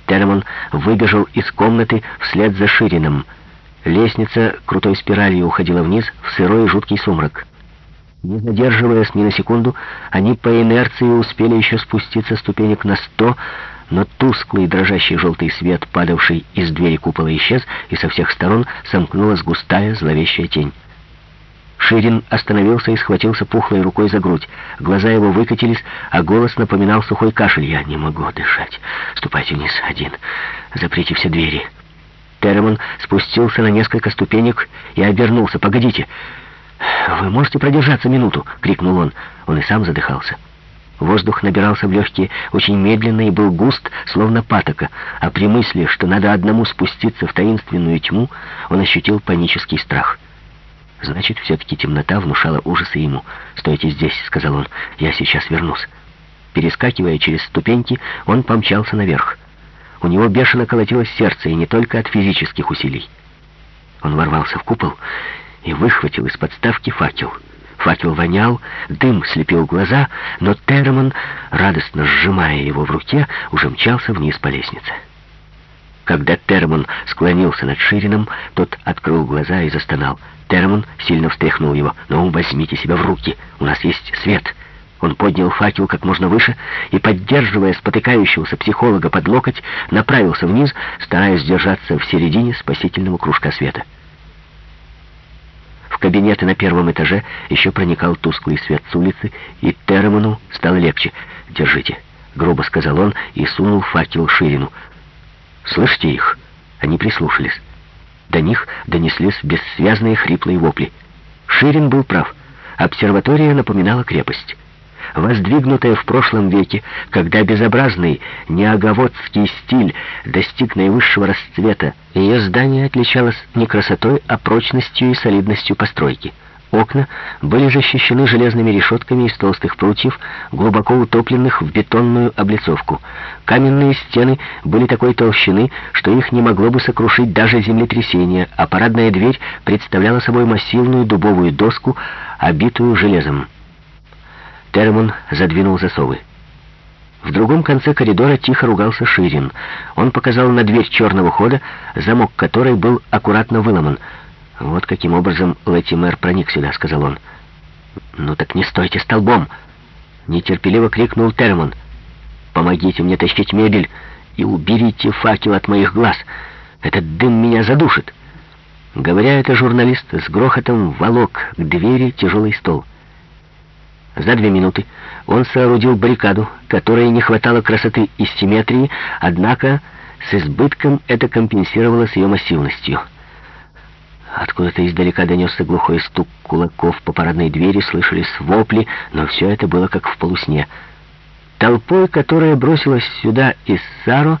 Термон выбежал из комнаты вслед за Ширином. Лестница крутой спиралью уходила вниз в сырой и жуткий сумрак. Не задерживаясь ни на секунду, они по инерции успели еще спуститься ступенек на сто, но тусклый дрожащий желтый свет, падавший из двери купола, исчез, и со всех сторон сомкнулась густая зловещая тень. Ширин остановился и схватился пухлой рукой за грудь. Глаза его выкатились, а голос напоминал сухой кашель. «Я не могу дышать. Ступайте вниз один. Заприте все двери». Термон спустился на несколько ступенек и обернулся. «Погодите!» «Вы можете продержаться минуту!» — крикнул он. Он и сам задыхался. Воздух набирался в легкие очень медленно и был густ, словно патока, а при мысли, что надо одному спуститься в таинственную тьму, он ощутил панический страх. Значит, все-таки темнота внушала ужасы ему. «Стойте здесь», — сказал он, — «я сейчас вернусь». Перескакивая через ступеньки, он помчался наверх. У него бешено колотилось сердце, и не только от физических усилий. Он ворвался в купол и выхватил из подставки факел. Факел вонял, дым слепил глаза, но Терман, радостно сжимая его в руке, уже мчался вниз по лестнице. Когда Терман склонился над Ширином, тот открыл глаза и застонал. Терман сильно встряхнул его. «Ну, возьмите себя в руки, у нас есть свет». Он поднял факел как можно выше и, поддерживая спотыкающегося психолога под локоть, направился вниз, стараясь держаться в середине спасительного кружка света. В кабинеты на первом этаже еще проникал тусклый свет с улицы, и Терману стало легче. «Держите», — грубо сказал он и сунул факел Ширину. «Слышите их?» Они прислушались. До них донеслись бессвязные хриплые вопли. Ширин был прав. Обсерватория напоминала крепость воздвигнутая в прошлом веке, когда безобразный неоговодский стиль достиг наивысшего расцвета, ее здание отличалось не красотой, а прочностью и солидностью постройки. Окна были защищены железными решетками из толстых прутьев, глубоко утопленных в бетонную облицовку. Каменные стены были такой толщины, что их не могло бы сокрушить даже землетрясение, а парадная дверь представляла собой массивную дубовую доску, обитую железом. Термон задвинул засовы. В другом конце коридора тихо ругался Ширин. Он показал на дверь черного хода, замок которой был аккуратно выломан. «Вот каким образом Латимер проник сюда», — сказал он. «Ну так не стойте столбом!» — нетерпеливо крикнул Термон. «Помогите мне тащить мебель и уберите факел от моих глаз. Этот дым меня задушит». Говоря это, журналист с грохотом волок к двери тяжелый стол. За две минуты он соорудил баррикаду, которой не хватало красоты и симметрии, однако с избытком это компенсировалось ее массивностью. Откуда-то издалека донесся глухой стук кулаков по парадной двери, слышались вопли, но все это было как в полусне. Толпой, которая бросилась сюда из Саро,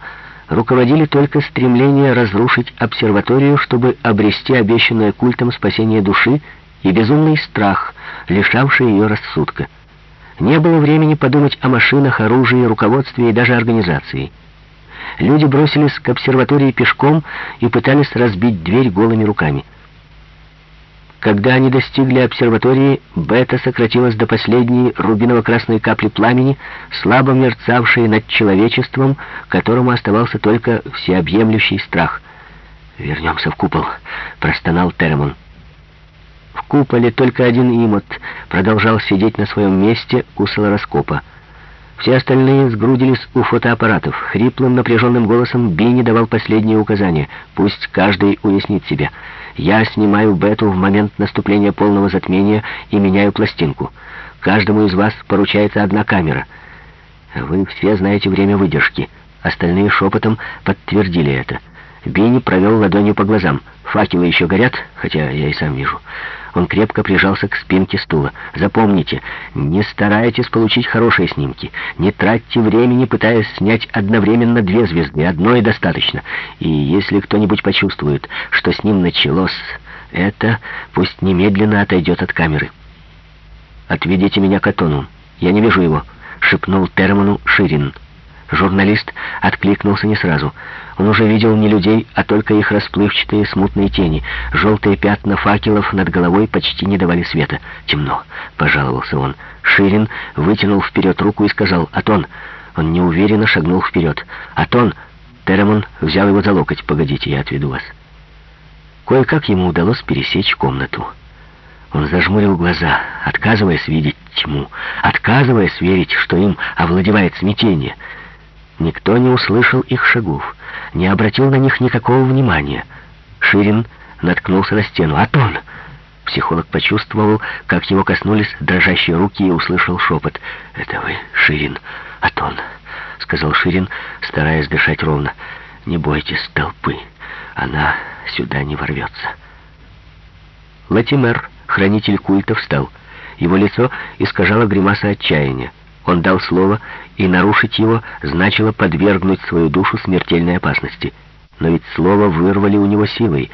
руководили только стремление разрушить обсерваторию, чтобы обрести обещанное культом спасение души и безумный страх, лишавший ее рассудка. Не было времени подумать о машинах, оружии, руководстве и даже организации. Люди бросились к обсерватории пешком и пытались разбить дверь голыми руками. Когда они достигли обсерватории, бета сократилась до последней рубиново-красной капли пламени, слабо мерцавшей над человечеством, которому оставался только всеобъемлющий страх. «Вернемся в купол», — простонал Теремон. В куполе только один имот продолжал сидеть на своем месте у солароскопа. Все остальные сгрудились у фотоаппаратов. Хриплым, напряженным голосом Бини давал последние указания. Пусть каждый уяснит себе. Я снимаю бету в момент наступления полного затмения и меняю пластинку. Каждому из вас поручается одна камера. Вы все знаете время выдержки. Остальные шепотом подтвердили это. Бини провел ладонью по глазам. Факелы еще горят, хотя я и сам вижу. Он крепко прижался к спинке стула. «Запомните, не старайтесь получить хорошие снимки. Не тратьте времени, пытаясь снять одновременно две звезды. Одной достаточно. И если кто-нибудь почувствует, что с ним началось это, пусть немедленно отойдет от камеры. Отведите меня к Атону. Я не вижу его», — шепнул Терману Ширин. Журналист откликнулся не сразу. Он уже видел не людей, а только их расплывчатые смутные тени. Желтые пятна факелов над головой почти не давали света. «Темно», — пожаловался он. Ширин вытянул вперед руку и сказал «Атон». Он неуверенно шагнул вперед. «Атон!» Теремон взял его за локоть. «Погодите, я отведу вас». Кое-как ему удалось пересечь комнату. Он зажмурил глаза, отказываясь видеть тьму, отказываясь верить, что им овладевает смятение — Никто не услышал их шагов, не обратил на них никакого внимания. Ширин наткнулся на стену. «Атон!» Психолог почувствовал, как его коснулись дрожащие руки и услышал шепот. «Это вы, Ширин, Атон», — сказал Ширин, стараясь дышать ровно. «Не бойтесь толпы, она сюда не ворвется». Латимер, хранитель культа, встал. Его лицо искажало гримаса отчаяния. Он дал слово, и нарушить его значило подвергнуть свою душу смертельной опасности. Но ведь слово вырвали у него силой.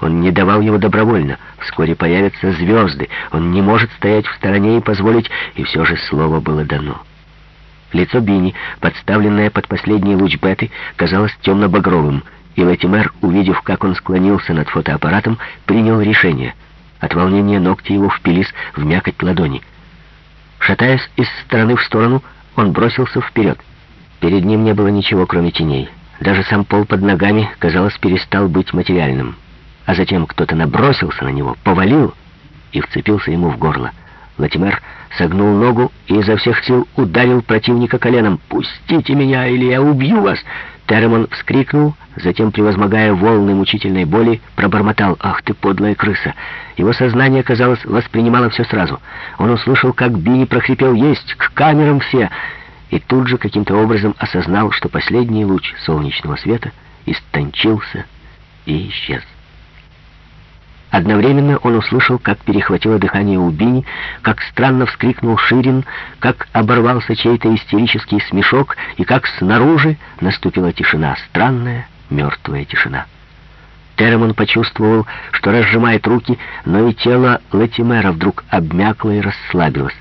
Он не давал его добровольно. Вскоре появятся звезды. Он не может стоять в стороне и позволить, и все же слово было дано. Лицо Бини, подставленное под последний луч беты, казалось темно-багровым, и Латимер, увидев, как он склонился над фотоаппаратом, принял решение. От волнения ногти его впились в мякоть ладони. Шатаясь из стороны в сторону, он бросился вперед. Перед ним не было ничего, кроме теней. Даже сам пол под ногами, казалось, перестал быть материальным. А затем кто-то набросился на него, повалил и вцепился ему в горло. Латимер согнул ногу и изо всех сил ударил противника коленом. «Пустите меня, или я убью вас!» Терремон вскрикнул, затем, превозмогая волны мучительной боли, пробормотал «Ах ты, подлая крыса!» Его сознание, казалось, воспринимало все сразу. Он услышал, как Бини прохрипел «Есть! К камерам все!» и тут же каким-то образом осознал, что последний луч солнечного света истончился и исчез. Одновременно он услышал, как перехватило дыхание у как странно вскрикнул Ширин, как оборвался чей-то истерический смешок, и как снаружи наступила тишина, странная, мертвая тишина. Теремон почувствовал, что разжимает руки, но и тело Латимера вдруг обмякло и расслабилось.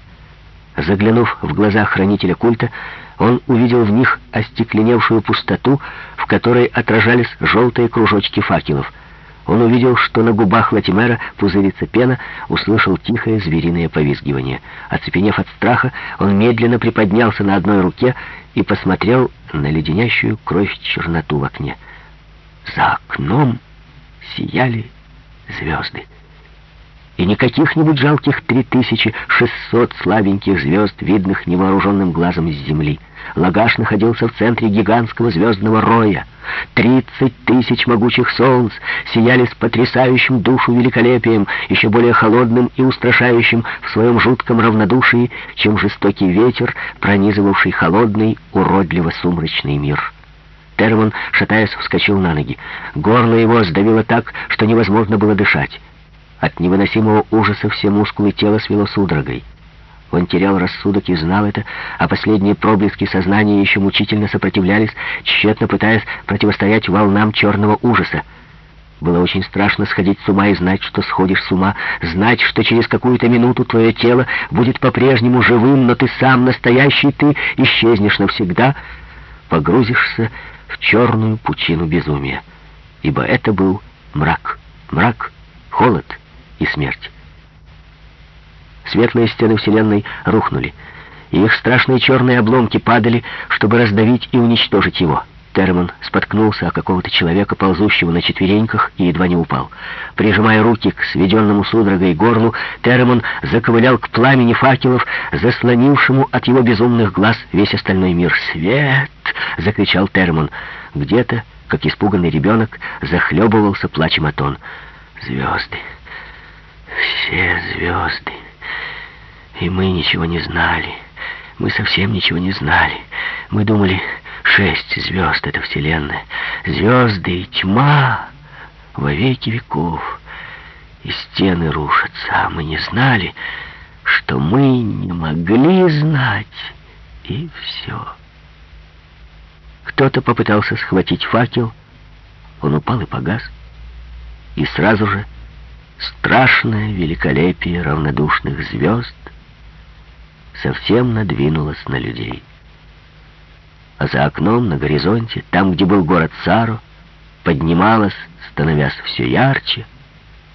Заглянув в глаза хранителя культа, он увидел в них остекленевшую пустоту, в которой отражались желтые кружочки факелов — он увидел, что на губах Латимера пузырится пена, услышал тихое звериное повизгивание. Оцепенев от страха, он медленно приподнялся на одной руке и посмотрел на леденящую кровь черноту в окне. За окном сияли звезды. И не каких-нибудь жалких 3600 слабеньких звезд, видных невооруженным глазом с земли. Лагаш находился в центре гигантского звездного роя. Тридцать тысяч могучих солнц сияли с потрясающим душу великолепием, еще более холодным и устрашающим в своем жутком равнодушии, чем жестокий ветер, пронизывавший холодный, уродливо-сумрачный мир. Терман, шатаясь, вскочил на ноги. Горло его сдавило так, что невозможно было дышать. От невыносимого ужаса все мускулы тела свело судорогой. Он терял рассудок и знал это, а последние проблески сознания еще мучительно сопротивлялись, тщетно пытаясь противостоять волнам черного ужаса. Было очень страшно сходить с ума и знать, что сходишь с ума, знать, что через какую-то минуту твое тело будет по-прежнему живым, но ты сам, настоящий ты, исчезнешь навсегда, погрузишься в черную пучину безумия. Ибо это был мрак, мрак, холод и смерть. Светлые стены Вселенной рухнули, и их страшные черные обломки падали, чтобы раздавить и уничтожить его. Терман споткнулся о какого-то человека, ползущего на четвереньках, и едва не упал. Прижимая руки к сведенному судорогой горлу, Терман заковылял к пламени факелов, заслонившему от его безумных глаз весь остальной мир. «Свет!» — закричал Терман. Где-то, как испуганный ребенок, захлебывался плачем Атон. «Звезды! Все звезды!» И мы ничего не знали. Мы совсем ничего не знали. Мы думали, шесть звезд — это Вселенная. Звезды и тьма во веки веков. И стены рушатся, а мы не знали, что мы не могли знать. И все. Кто-то попытался схватить факел. Он упал и погас. И сразу же страшное великолепие равнодушных звезд совсем надвинулась на людей. А за окном, на горизонте, там, где был город Саро, поднималась, становясь все ярче,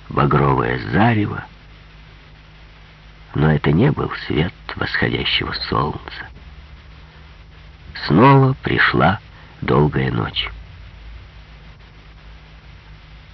багровое зарево. Но это не был свет восходящего солнца. Снова пришла долгая ночь.